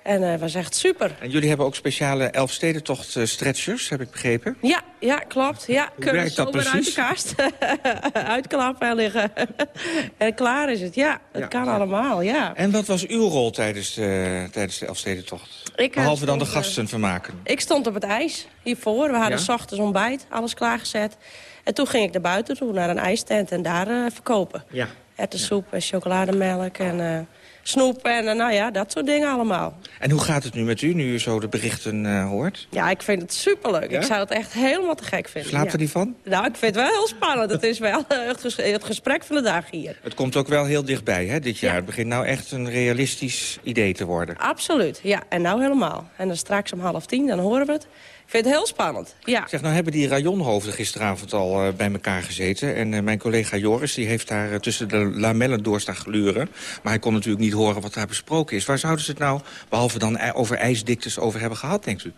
En het uh, was echt super. En jullie hebben ook speciale Elfstedentocht uh, stretchers, heb ik begrepen? Ja, ja klopt. Ja, Hoe werkt dat precies? uit de kast uitklappen en liggen. en klaar is het. Ja, het ja, kan ja. allemaal, ja. En wat was uw rol tijdens de, tijdens de Elfstedentocht? Ik, Behalve stond, dan de gasten vermaken. Ik stond op het ijs hiervoor. We hadden Ja? s ochtends ontbijt, alles klaargezet. En toen ging ik naar buiten toe, naar een ijstent en daar uh, verkopen. Ja. Ettensoep en chocolademelk en uh, snoep en uh, nou ja, dat soort dingen allemaal. En hoe gaat het nu met u, nu u zo de berichten uh, hoort? Ja, ik vind het superleuk. Ja? Ik zou het echt helemaal te gek vinden. Slaapt ja. er die van? Nou, ik vind het wel heel spannend. Het is wel het, ges het, gesprek van de dag hier. Het komt ook wel heel dichtbij, hè, dit jaar. Ja. Het begint nou echt een realistisch idee te worden. Absoluut, ja. En nou helemaal. En dan straks om half tien, dan horen we het. Ik vind het heel spannend, ja. Zeg, nou hebben die rajonhoofden gisteravond al uh, bij elkaar gezeten. En uh, mijn collega Joris die heeft daar uh, tussen de lamellen door staan gluren. Maar hij kon natuurlijk niet horen wat daar besproken is. Waar zouden ze het nou, behalve dan over ijsdiktes, over hebben gehad, denkt u?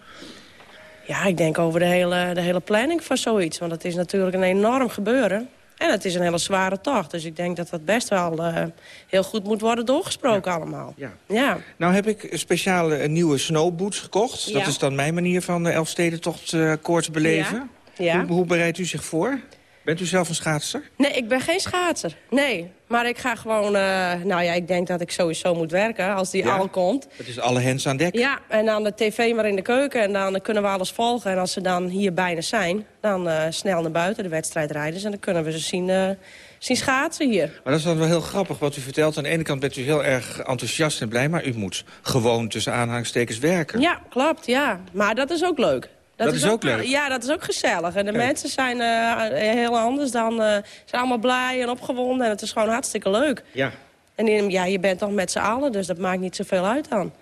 Ja, ik denk over de hele, de hele planning van zoiets. Want het is natuurlijk een enorm gebeuren. En het is een hele zware tocht. Dus ik denk dat dat best wel uh, heel goed moet worden doorgesproken ja. allemaal. Ja. ja. Nou heb ik speciaal een nieuwe snowboots gekocht. Ja. Dat is dan mijn manier van de Elfstedentocht uh, koorts beleven. Hoe bereidt u zich voor? Bent u zelf een schaatser? Nee, ik ben geen schaatser. Nee, maar ik ga gewoon... Uh, nou ja, ik denk dat ik sowieso moet werken als die ja. al komt. Het is alle hens aan dek. Ja, en dan de tv maar in de keuken. En dan kunnen we alles volgen. En als ze dan hier bijna zijn, dan uh, snel naar buiten, de wedstrijdrijders. En dan kunnen we ze zien, uh, zien schaatsen hier. Maar dat is dan wel heel grappig wat u vertelt. Aan de ene kant bent u heel erg enthousiast en blij... maar u moet gewoon tussen aanhalingstekens werken. Ja, klopt, ja. Maar dat is ook leuk. Dat, dat is, is, ook leuk? Ja, dat is ook gezellig. En de Kijk. mensen zijn uh, heel anders dan... Uh, zijn allemaal blij en opgewonden. En het is gewoon hartstikke leuk. Ja. En ja, je bent toch met z'n allen, dus dat maakt niet zoveel uit dan.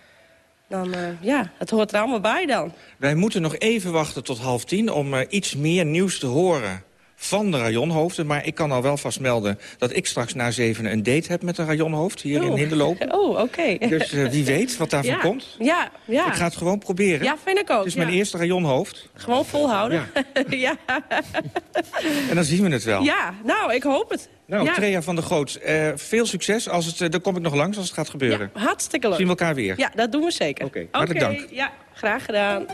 Dan, uh, ja, het hoort er allemaal bij dan. Wij moeten nog even wachten tot half tien om iets meer nieuws te horen van de rajonhoofden. Maar ik kan al wel vast melden dat ik straks na zeven een date heb met een rajonhoofd hier oh. in Hinderlopen. Oh, oké. Okay. Dus uh, wie weet wat daarvan ja. komt. Ja, ja. Ik ga het gewoon proberen. Ja, vind ik ook. Het is mijn eerste rajonhoofd. Gewoon volhouden. Ja. ja. en dan zien we het wel. Ja, nou, ik hoop het. Nou. Trea van der Goot, uh, veel succes. Als het, uh, dan kom ik nog langs als het gaat gebeuren. Hartstikke leuk. Zien we elkaar weer. Ja, dat doen we zeker. Oké, okay. hartelijk dank. Ja, graag gedaan.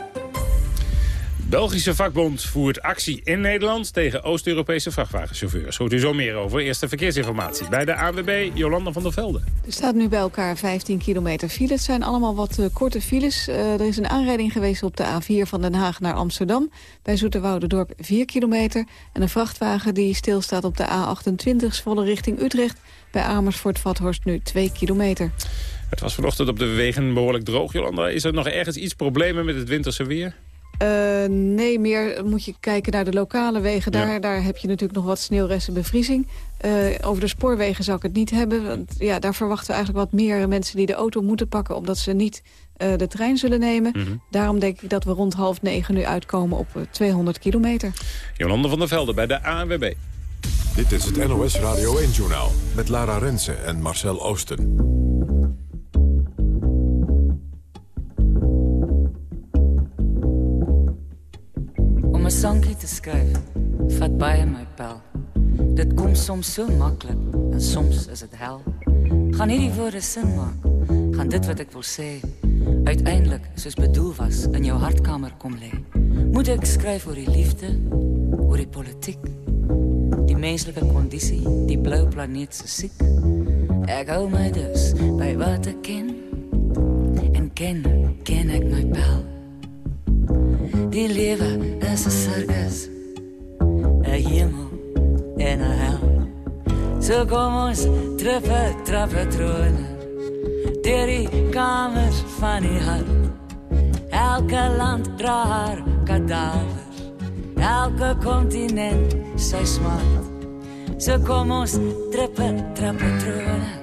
Belgische vakbond voert actie in Nederland tegen Oost-Europese vrachtwagenchauffeurs. Hoort u zo meer over. Eerste verkeersinformatie bij de ANWB Jolanda van der Velde. Er staat nu bij elkaar 15 kilometer file. Het zijn allemaal wat uh, korte files. Uh, er is een aanrijding geweest op de A4 van Den Haag naar Amsterdam. Bij Zoeterwoudendorp 4 kilometer. En een vrachtwagen die stilstaat op de A28 volle richting Utrecht. Bij Amersfoort-Vathorst nu 2 kilometer. Het was vanochtend op de wegen behoorlijk droog, Jolanda. Is er nog ergens iets problemen met het winterse weer? Uh, nee, meer moet je kijken naar de lokale wegen. Daar, ja. daar heb je natuurlijk nog wat sneeuwrest en bevriezing. Uh, over de spoorwegen zou ik het niet hebben. Want ja, daar verwachten we eigenlijk wat meer mensen die de auto moeten pakken... omdat ze niet uh, de trein zullen nemen. Mm -hmm. Daarom denk ik dat we rond half negen nu uitkomen op 200 kilometer. Jolande van der Velde bij de ANWB. Dit is het NOS Radio 1-journaal met Lara Rensen en Marcel Oosten. 'n te skryf, vat baie my pel. Dit kom soms so maklik en soms is dit hel. Gaan hierdie woorde sin maak? Gaan dit wat ek wil sê uiteindelik soos bedoel was in jou hartkamer kom lê? Moet ek skryf oor die liefde, oor die politiek, die menslike kondisie, die blou planeet se siek? Ek hou my dus by wat ek ken en ken, ken ek my pel. Die lewe is 'n sirkus. 'n Hemel en 'n hel. So kom ons trippe trappe trone. Deur die kamers van die hart. Elke land dra haar kadavers. Elke kontinent sy smart. So kom ons trippe trappe trone.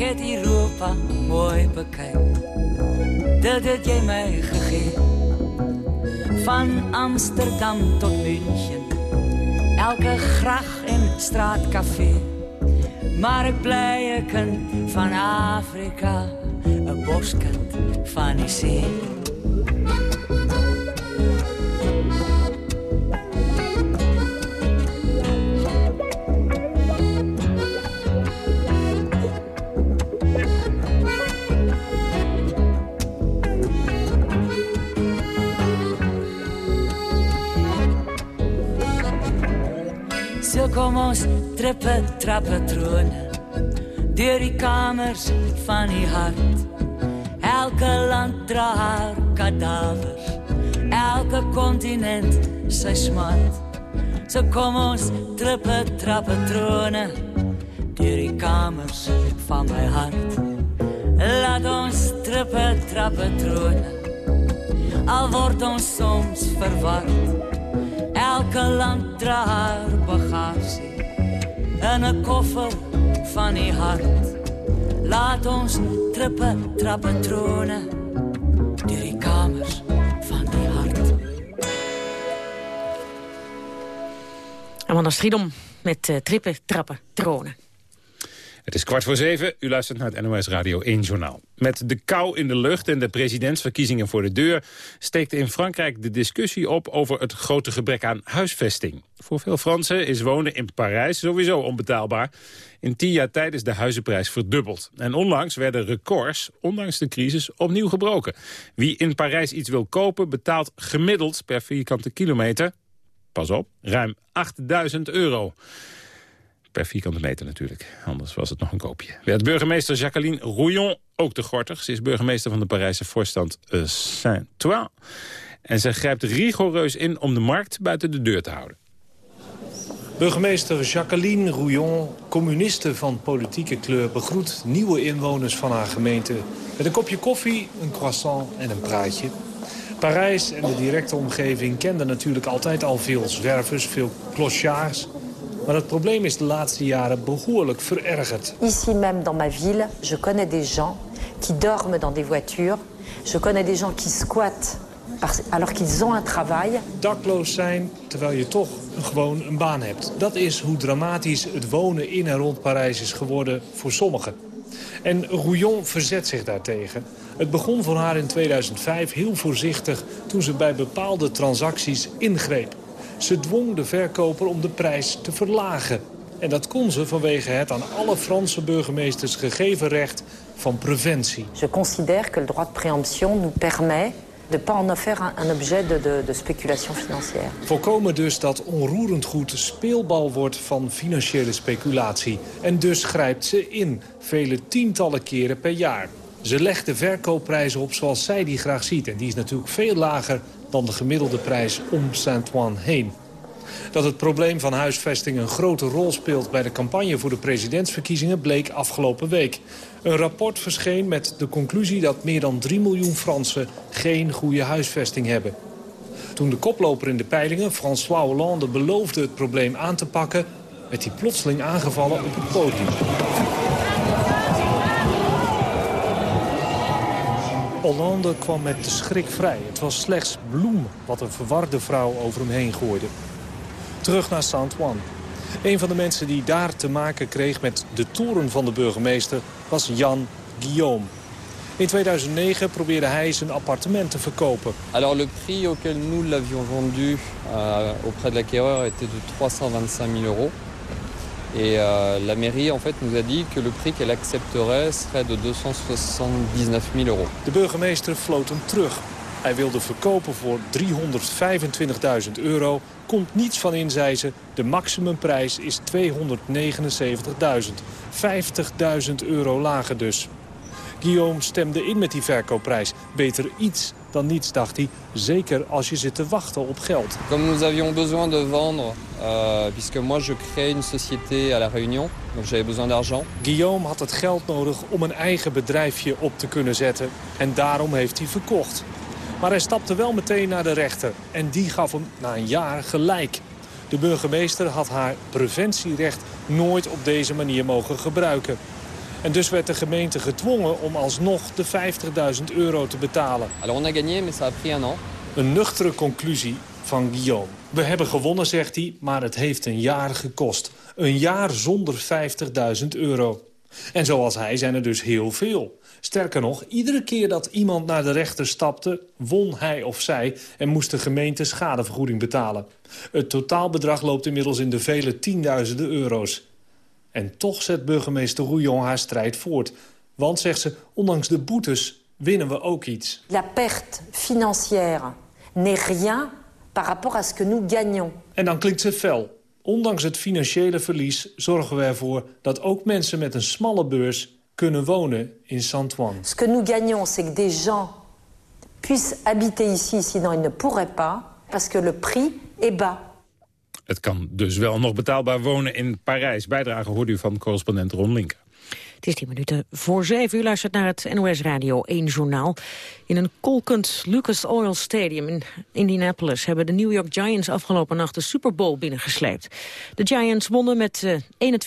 Het Europa mooi bekyk. Dit het jy my gegee. Van Amsterdam tot München. Elke grag en straatcafé. Maar ek bly 'n kind van Afrika, 'n boskind van die see. Ons trippe trappe trone Deur die kamers van die hart. Elke land haar kadavers Elke kontinent sy smart. So kom ons trippe trappe trone Deur die kamers van my hart. Laat ons trippe trappe trone Al word ons soms verward. Elke land haar bagasie in 'n koffer van die hart. Laat ons trippe trappe trone deur die kamers van die hart. Amanda Striedom met uh, trippen, trappen, tronen. Het is kwart voor zeven. U luistert naar het NOS Radio 1 Journaal. Met de kou in de lucht en de presidentsverkiezingen voor de deur... steekt in Frankrijk de discussie op over het grote gebrek aan huisvesting. Voor veel Fransen is wonen in Parijs sowieso onbetaalbaar. In tien jaar tijd is de huizenprijs verdubbeld. En onlangs werden records, ondanks de crisis, opnieuw gebroken. Wie in Parijs iets wil kopen betaalt gemiddeld per vierkante kilometer... pas op, ruim 8000 euro. Per vierkante meter natuurlijk, anders was het nog een koopje. Werd burgemeester Jacqueline Rouillon ook te gortig. Ze is burgemeester van de Parijse voorstand uh, Saint-Ouen. En ze grijpt rigoureus in om de markt buiten de deur te houden. Burgemeester Jacqueline Rouillon, communiste van politieke kleur... begroet nieuwe inwoners van haar gemeente... met een kopje koffie, een croissant en een praatje. Parijs en de directe omgeving kenden natuurlijk altijd al veel zwervers, veel clochards... Maar het probleem is de laatste jaren behoorlijk verergerd. Ici même dans ma ville, je connais des gens qui dorment dans des voitures. Je connais des gens qui squattent alors qu'ils ont un travail. Dakloos zijn terwijl je toch gewoon een baan hebt. Dat is hoe dramatisch het wonen in en rond Parijs is geworden voor sommigen. En Rouillon verzet zich daartegen. Het begon voor haar in 2005 heel voorzichtig toen ze bij bepaalde transacties ingreep. Ze dwong de verkoper om de prijs te verlagen. En dat kon ze vanwege het aan alle Franse burgemeesters gegeven recht van preventie. Je considère que le droit de préemption nous permet de pas en faire un objet de, de, de spéculation financière. Voorkomen dus dat onroerend goed speelbal wordt van financiële speculatie. En dus grijpt ze in, vele tientallen keren per jaar. Ze legt de verkoopprijzen op zoals zij die graag ziet. En die is natuurlijk veel lager dan de gemiddelde prijs om Saint-Ouen heen. Dat het probleem van huisvesting een grote rol speelt bij de campagne voor de presidentsverkiezingen bleek afgelopen week. Een rapport verscheen met de conclusie dat meer dan 3 miljoen Fransen geen goede huisvesting hebben. Toen de koploper in de peilingen, François Hollande, beloofde het probleem aan te pakken, werd hij plotseling aangevallen op het podium. Hollande kwam met de schrik vrij. Het was slechts bloem wat een verwarde vrouw over hem heen gooide. Terug naar Saint-Ouen. Een van de mensen die daar te maken kreeg met de toren van de burgemeester was Jan Guillaume. In 2009 probeerde hij zijn appartement te verkopen. Alors le prix auquel nous l'avions vendu euh, auprès de l'acquéreur était de 325 000 euros. Et euh, la mairie en fait nous a dit que le prix qu'elle accepterait serait de 279 000 euros. De burgemeester floot hem terug. Hij wilde verkopen voor 325.000 euro. Komt niets van in, zei ze. De maximumprijs is 279.000. 50.000 euro lager dus. Guillaume stemde in met die verkoopprijs. Beter iets dan niets, dacht hij. Zeker als je zit te wachten op geld. Comme nous avions besoin de vendre, euh, puisque moi je crée une société à La Réunion, donc j'avais besoin d'argent. Guillaume had het geld nodig om een eigen bedrijfje op te kunnen zetten. En daarom heeft hij verkocht. Maar hij stapte wel meteen naar de rechter. En die gaf hem na een jaar gelijk. De burgemeester had haar preventierecht nooit op deze manier mogen gebruiken. En dus werd de gemeente gedwongen om alsnog de 50.000 euro te betalen. Alors on a gagné, mais ça a pris un an. Een nuchtere conclusie van Guillaume. We hebben gewonnen, zegt hij, maar het heeft een jaar gekost. Een jaar zonder 50.000 euro. En zoals hij zijn er dus heel veel. Sterker nog, iedere keer dat iemand naar de rechter stapte... won hij of zij en moest de gemeente schadevergoeding betalen. Het totaalbedrag loopt inmiddels in de vele tienduizenden euro's. En toch zet burgemeester Rouillon haar strijd voort. Want, zegt ze, ondanks de boetes winnen we ook iets. La perte financière n'est rien par rapport à ce que nous gagnons. En dan klinkt ze fel. Ondanks het financiële verlies zorgen we ervoor... dat ook mensen met een smalle beurs kunnen wonen in Saint-Ouen. Ce que nous gagnons, c'est que des gens puissent habiter ici, sinon ils ne pourraient pas, parce que le prix est bas. Het kan dus wel nog betaalbaar wonen in Parijs. Bijdrage hoort u van correspondent Ron Linker. Het is 10 minuten voor 7 U luistert naar het NOS Radio 1 journaal. In een kolkend Lucas Oil Stadium in Indianapolis... hebben de New York Giants afgelopen nacht de Super Bowl binnengesleept. De Giants wonnen met uh,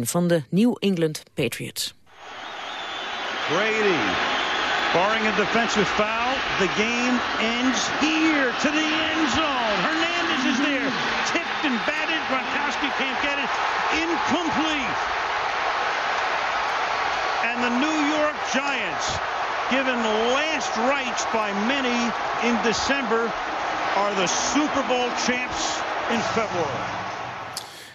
21-17 van de New England Patriots. Brady, barring a defensive foul, the game ends here to the end zone. Hernandez tipped and batted. Gronkowski can't get it. Incomplete. And the New York Giants, given last rites by many in December, are the Super Bowl champs in February.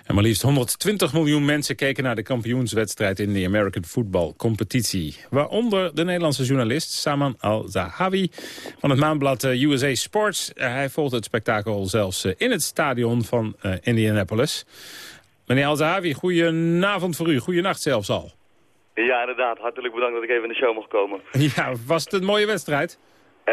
En maar liefst 120 miljoen mensen keken naar de kampioenswedstrijd in de American Football Competitie. Waaronder de Nederlandse journalist Saman Al-Zahawi van het maandblad eh, USA Sports. Eh, hij volgt het spektakel zelfs eh, in het stadion van Indianapolis. Meneer Al-Zahawi, goedenavond voor u. Goedenacht zelfs al. Ja, inderdaad. Hartelijk bedankt dat ik even in de show mocht komen. Ja, was het een mooie wedstrijd?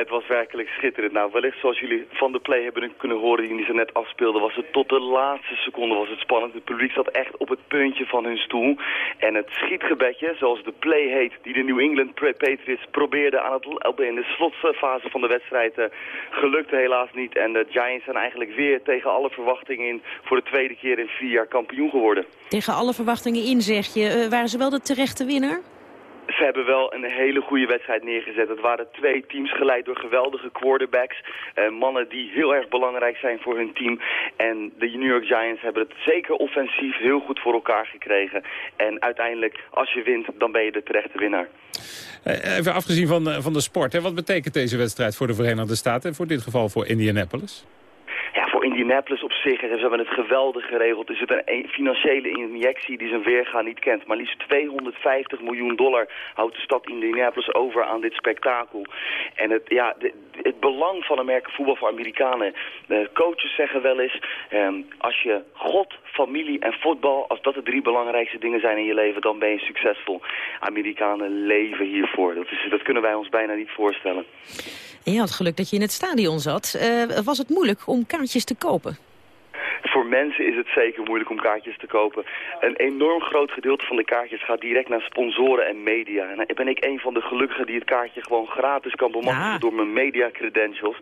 Het was werkelijk schitterend. Nou, wellicht zoals jullie van de play hebben kunnen horen die ze net afspeelden, was het tot de laatste seconde was het spannend. Het publiek zat echt op het puntje van hun stoel. En het schietgebedje, zoals de play heet, die de New England Patriots probeerden aan het, in de slotfase van de wedstrijd, uh, gelukte helaas niet. En de Giants zijn eigenlijk weer tegen alle verwachtingen in voor de tweede keer in vier jaar kampioen geworden. Tegen alle verwachtingen in, zeg je. Uh, waren ze wel de terechte winnaar? Ze hebben wel een hele goede wedstrijd neergezet. Het waren twee teams geleid door geweldige quarterbacks. Uh, mannen die heel erg belangrijk zijn voor hun team. En de New York Giants hebben het zeker offensief heel goed voor elkaar gekregen. En uiteindelijk, als je wint, dan ben je de terechte winnaar. Even afgezien van, van de sport, hè, wat betekent deze wedstrijd voor de Verenigde Staten... en voor dit geval voor Indianapolis? Indianapolis op zich, ze hebben het geweldig geregeld. Er zit een financiële injectie die zijn weerga niet kent. Maar liefst 250 miljoen dollar houdt de stad Indianapolis over aan dit spektakel. En het, ja, het belang van merken voetbal voor Amerikanen. De coaches zeggen wel eens, eh, als je God, familie en voetbal, als dat de drie belangrijkste dingen zijn in je leven, dan ben je succesvol. Amerikanen leven hiervoor. Dat, is, dat kunnen wij ons bijna niet voorstellen. En je had geluk dat je in het stadion zat. Uh, was het moeilijk om kaartjes te kopen? Voor mensen is het zeker moeilijk om kaartjes te kopen. Een enorm groot gedeelte van de kaartjes gaat direct naar sponsoren en media. En ben ik een van de gelukkigen die het kaartje gewoon gratis kan bemachtigen ja. door mijn media credentials.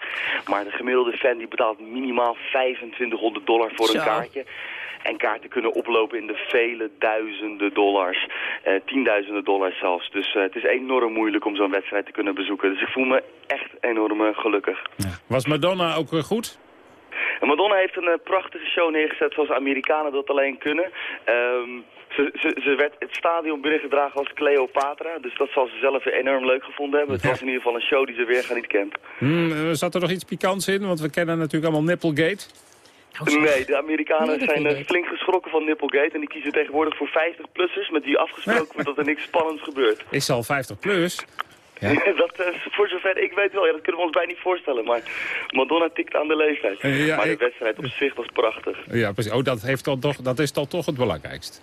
Maar de gemiddelde fan die betaalt minimaal 2500 dollar voor Zo. een kaartje. En kaarten kunnen oplopen in de vele duizenden dollars. Eh, tienduizenden dollars zelfs. Dus uh, het is enorm moeilijk om zo'n wedstrijd te kunnen bezoeken. Dus ik voel me echt enorm uh, gelukkig. Was Madonna ook goed? Madonna heeft een prachtige show neergezet zoals Amerikanen dat alleen kunnen. Um, ze, ze, ze, werd het stadion binnengedragen als Cleopatra. Dus dat zal ze zelf enorm leuk gevonden hebben. Het was in ieder geval een show die ze weer gaan niet kent. Hmm, zat er nog iets pikants in? Want we kennen natuurlijk allemaal Nipplegate. Nee, de Amerikanen nee, zijn uh, flink geschrokken van Nipplegate. En die kiezen tegenwoordig voor 50-plussers met wie afgesproken wordt dat er niks spannends gebeurt. Is al 50 plus? Ja. dat, uh, voor zover ik weet wel. Ja, dat kunnen we ons bijna niet voorstellen. Maar Madonna tikt aan de leeftijd. Uh, ja, maar de ik... wedstrijd op zich was prachtig. Ja, precies. Oh, dat, heeft dan toch, dat is dan toch het belangrijkst.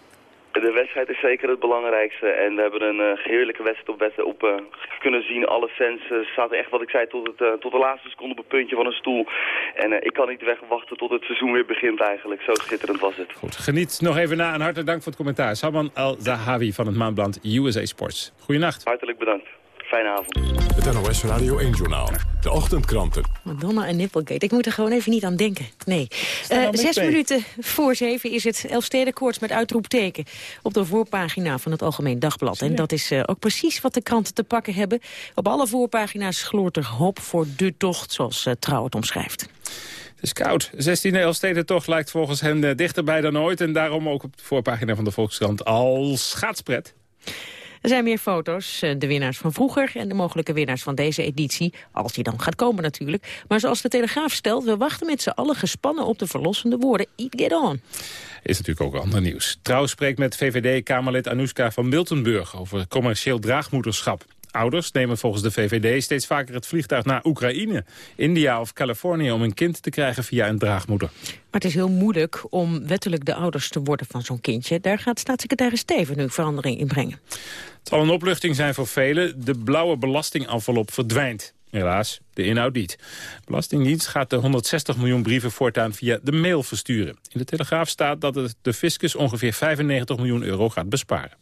De wedstrijd is zeker het belangrijkste. En we hebben een uh, heerlijke wedstrijd op, wedstrijd op uh, kunnen zien. Alle fans uh, zaten echt, wat ik zei, tot, het, tot de laatste seconde op het puntje van een stoel. En ik kan niet wegwachten tot het seizoen weer begint eigenlijk. Zo schitterend was het. Goed, geniet nog even na en hartelijk dank voor het commentaar. Saman Al-Zahawi van het maandblad USA Sports. Goedenacht. Hartelijk bedankt. Fijne avond. Het NOS Radio 1-journaal. De ochtendkranten. Madonna en Nipplegate. Ik moet er gewoon even niet aan denken. Nee. Uh, zes mee. minuten voor zeven is het Elfstedenkoorts met uitroepteken... op de voorpagina van het Algemeen Dagblad. En dat is uh, ook precies wat de kranten te pakken hebben. Op alle voorpagina's gloort er hoop voor de tocht, zoals uh, Trouw het omschrijft. Het is koud. 16e Elfstedentocht lijkt volgens hen dichterbij dan ooit... en daarom ook op de voorpagina van de Volkskrant al schaatspret. Er zijn meer foto's, eh, de winnaars van vroeger en de mogelijke winnaars van deze editie. Als die dan gaat komen natuurlijk. Maar zoals de Telegraaf stelt, we wachten met z'n allen gespannen op de verlossende woorden. Eat get on. Is natuurlijk ook ander nieuws. Trouw spreekt met VVD-Kamerlid Anouska van Miltenburg over commercieel draagmoederschap. Ouders nemen volgens de VVD steeds vaker het vliegtuig naar Oekraïne, India of Californië om een kind te krijgen via een draagmoeder. Maar het is heel moeilijk om wettelijk de ouders te worden van zo'n kindje. Daar gaat staatssecretaris Steven nu verandering in brengen. Het zal een opluchting zijn voor velen. De blauwe belastingenvelop verdwijnt. Helaas, de inhoud niet. Belastingdienst gaat de 160 miljoen brieven voortaan via de mail versturen. In de Telegraaf staat dat het de fiscus ongeveer 95 miljoen euro gaat besparen.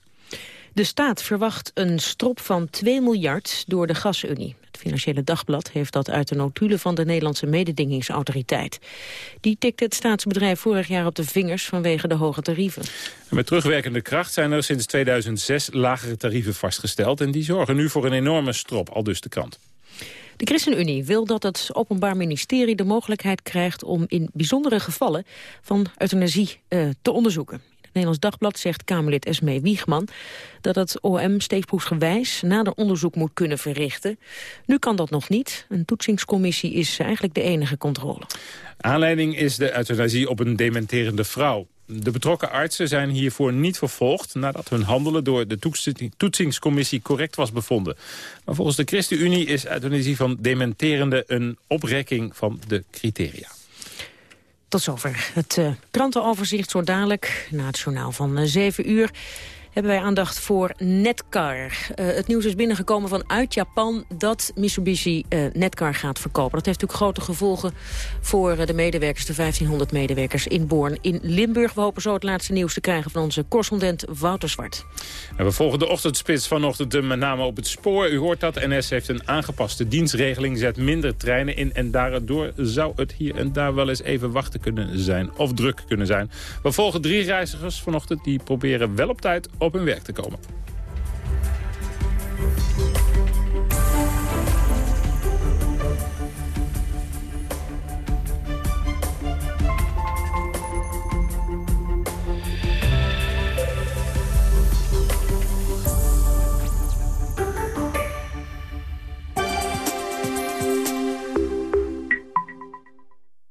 De staat verwacht een strop van 2 miljard door de gasunie. Het Financiële Dagblad heeft dat uit de notulen van de Nederlandse mededingingsautoriteit. Die tikte het staatsbedrijf vorig jaar op de vingers vanwege de hoge tarieven. En met terugwerkende kracht zijn er sinds 2006 lagere tarieven vastgesteld... en die zorgen nu voor een enorme strop, al dus de krant. De ChristenUnie wil dat het Openbaar Ministerie de mogelijkheid krijgt om in bijzondere gevallen van euthanasie uh, te onderzoeken. Nederlands Dagblad zegt Kamerlid Esmee Wiegman... dat het OM steekproefsgewijs nader onderzoek moet kunnen verrichten. Nu kan dat nog niet. Een toetsingscommissie is eigenlijk de enige controle. Aanleiding is de euthanasie op een dementerende vrouw. De betrokken artsen zijn hiervoor niet vervolgd... nadat hun handelen door de toetsingscommissie correct was bevonden. Maar volgens de ChristenUnie is euthanasie van dementerende... een oprekking van de criteria. Tot zover het uh, krantenoverzicht zo dadelijk na het journaal van uh, eh, 7 uur hebben wij aandacht voor Netcar. Uh, het nieuws is binnengekomen vanuit Japan dat Mitsubishi uh, Netcar gaat verkopen. Dat heeft natuurlijk grote gevolgen voor uh, de medewerkers, de 1500 medewerkers in Born in Limburg. We hopen zo het laatste nieuws te krijgen van onze correspondent Wouter Zwart. En we volgen de ochtendspits vanochtend met name op het spoor. U hoort dat, NS heeft een aangepaste dienstregeling, zet minder treinen in... en daardoor zou het hier en daar wel eens even wachten kunnen zijn of druk kunnen zijn. We volgen drie reizigers vanochtend die proberen wel op tijd op hun werk te komen.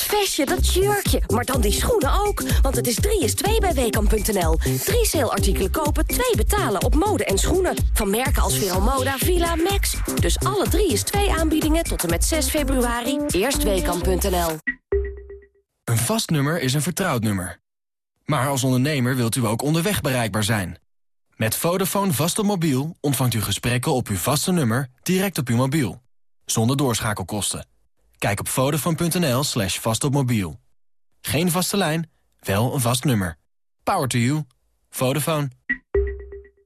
Dat vestje, dat jurkje, maar dan die schoenen ook. Want het is 3 is 2 bij Weekamp.nl. Drie saleartikelen kopen, twee betalen op mode en schoenen. Van merken als Veromoda, Villa, Max. Dus alle 3 is 2 aanbiedingen tot en met 6 februari. Eerst. Een vast nummer is een vertrouwd nummer. Maar als ondernemer wilt u ook onderweg bereikbaar zijn. Met Vodafone vast op mobiel ontvangt u gesprekken op uw vaste nummer direct op uw mobiel. Zonder doorschakelkosten. Kijk op vodafone.nl slash vastopmobiel. Geen vaste lijn, wel een vast nummer. Power to you. Vodafone.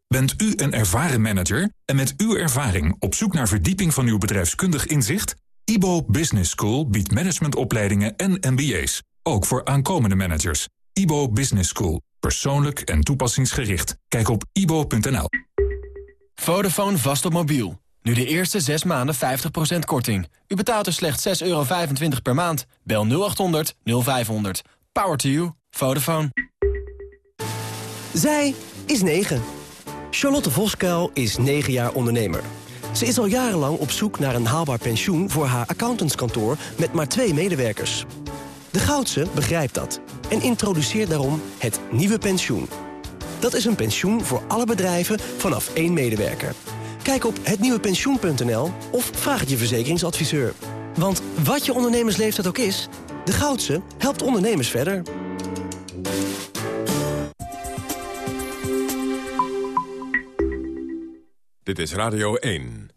Bent u een ervaren manager en met uw ervaring op zoek naar verdieping van uw bedrijfskundig inzicht? IBO Business School biedt managementopleidingen en MBA's, ook voor aankomende managers. IBO Business School, persoonlijk en toepassingsgericht. Kijk op ibo.nl. Vodafone vast op mobiel. Nu de eerste 6 maanden 50% korting. U betaalt dus slechts 6,25 euro per maand. Bel 0800 0500. Power to you. Vodafone. Zij is 9. Charlotte Voskuil is 9 jaar ondernemer. Ze is al jarenlang op zoek naar een haalbaar pensioen... voor haar accountantskantoor met maar twee medewerkers. De Goudse begrijpt dat en introduceert daarom het nieuwe pensioen. Dat is een pensioen voor alle bedrijven vanaf één medewerker. Kijk op hetnieuwepensioen.nl of vraag het je verzekeringsadviseur. Want wat je ondernemersleeftijd ook is... de Goudse helpt ondernemers verder. Dit is Radio 1.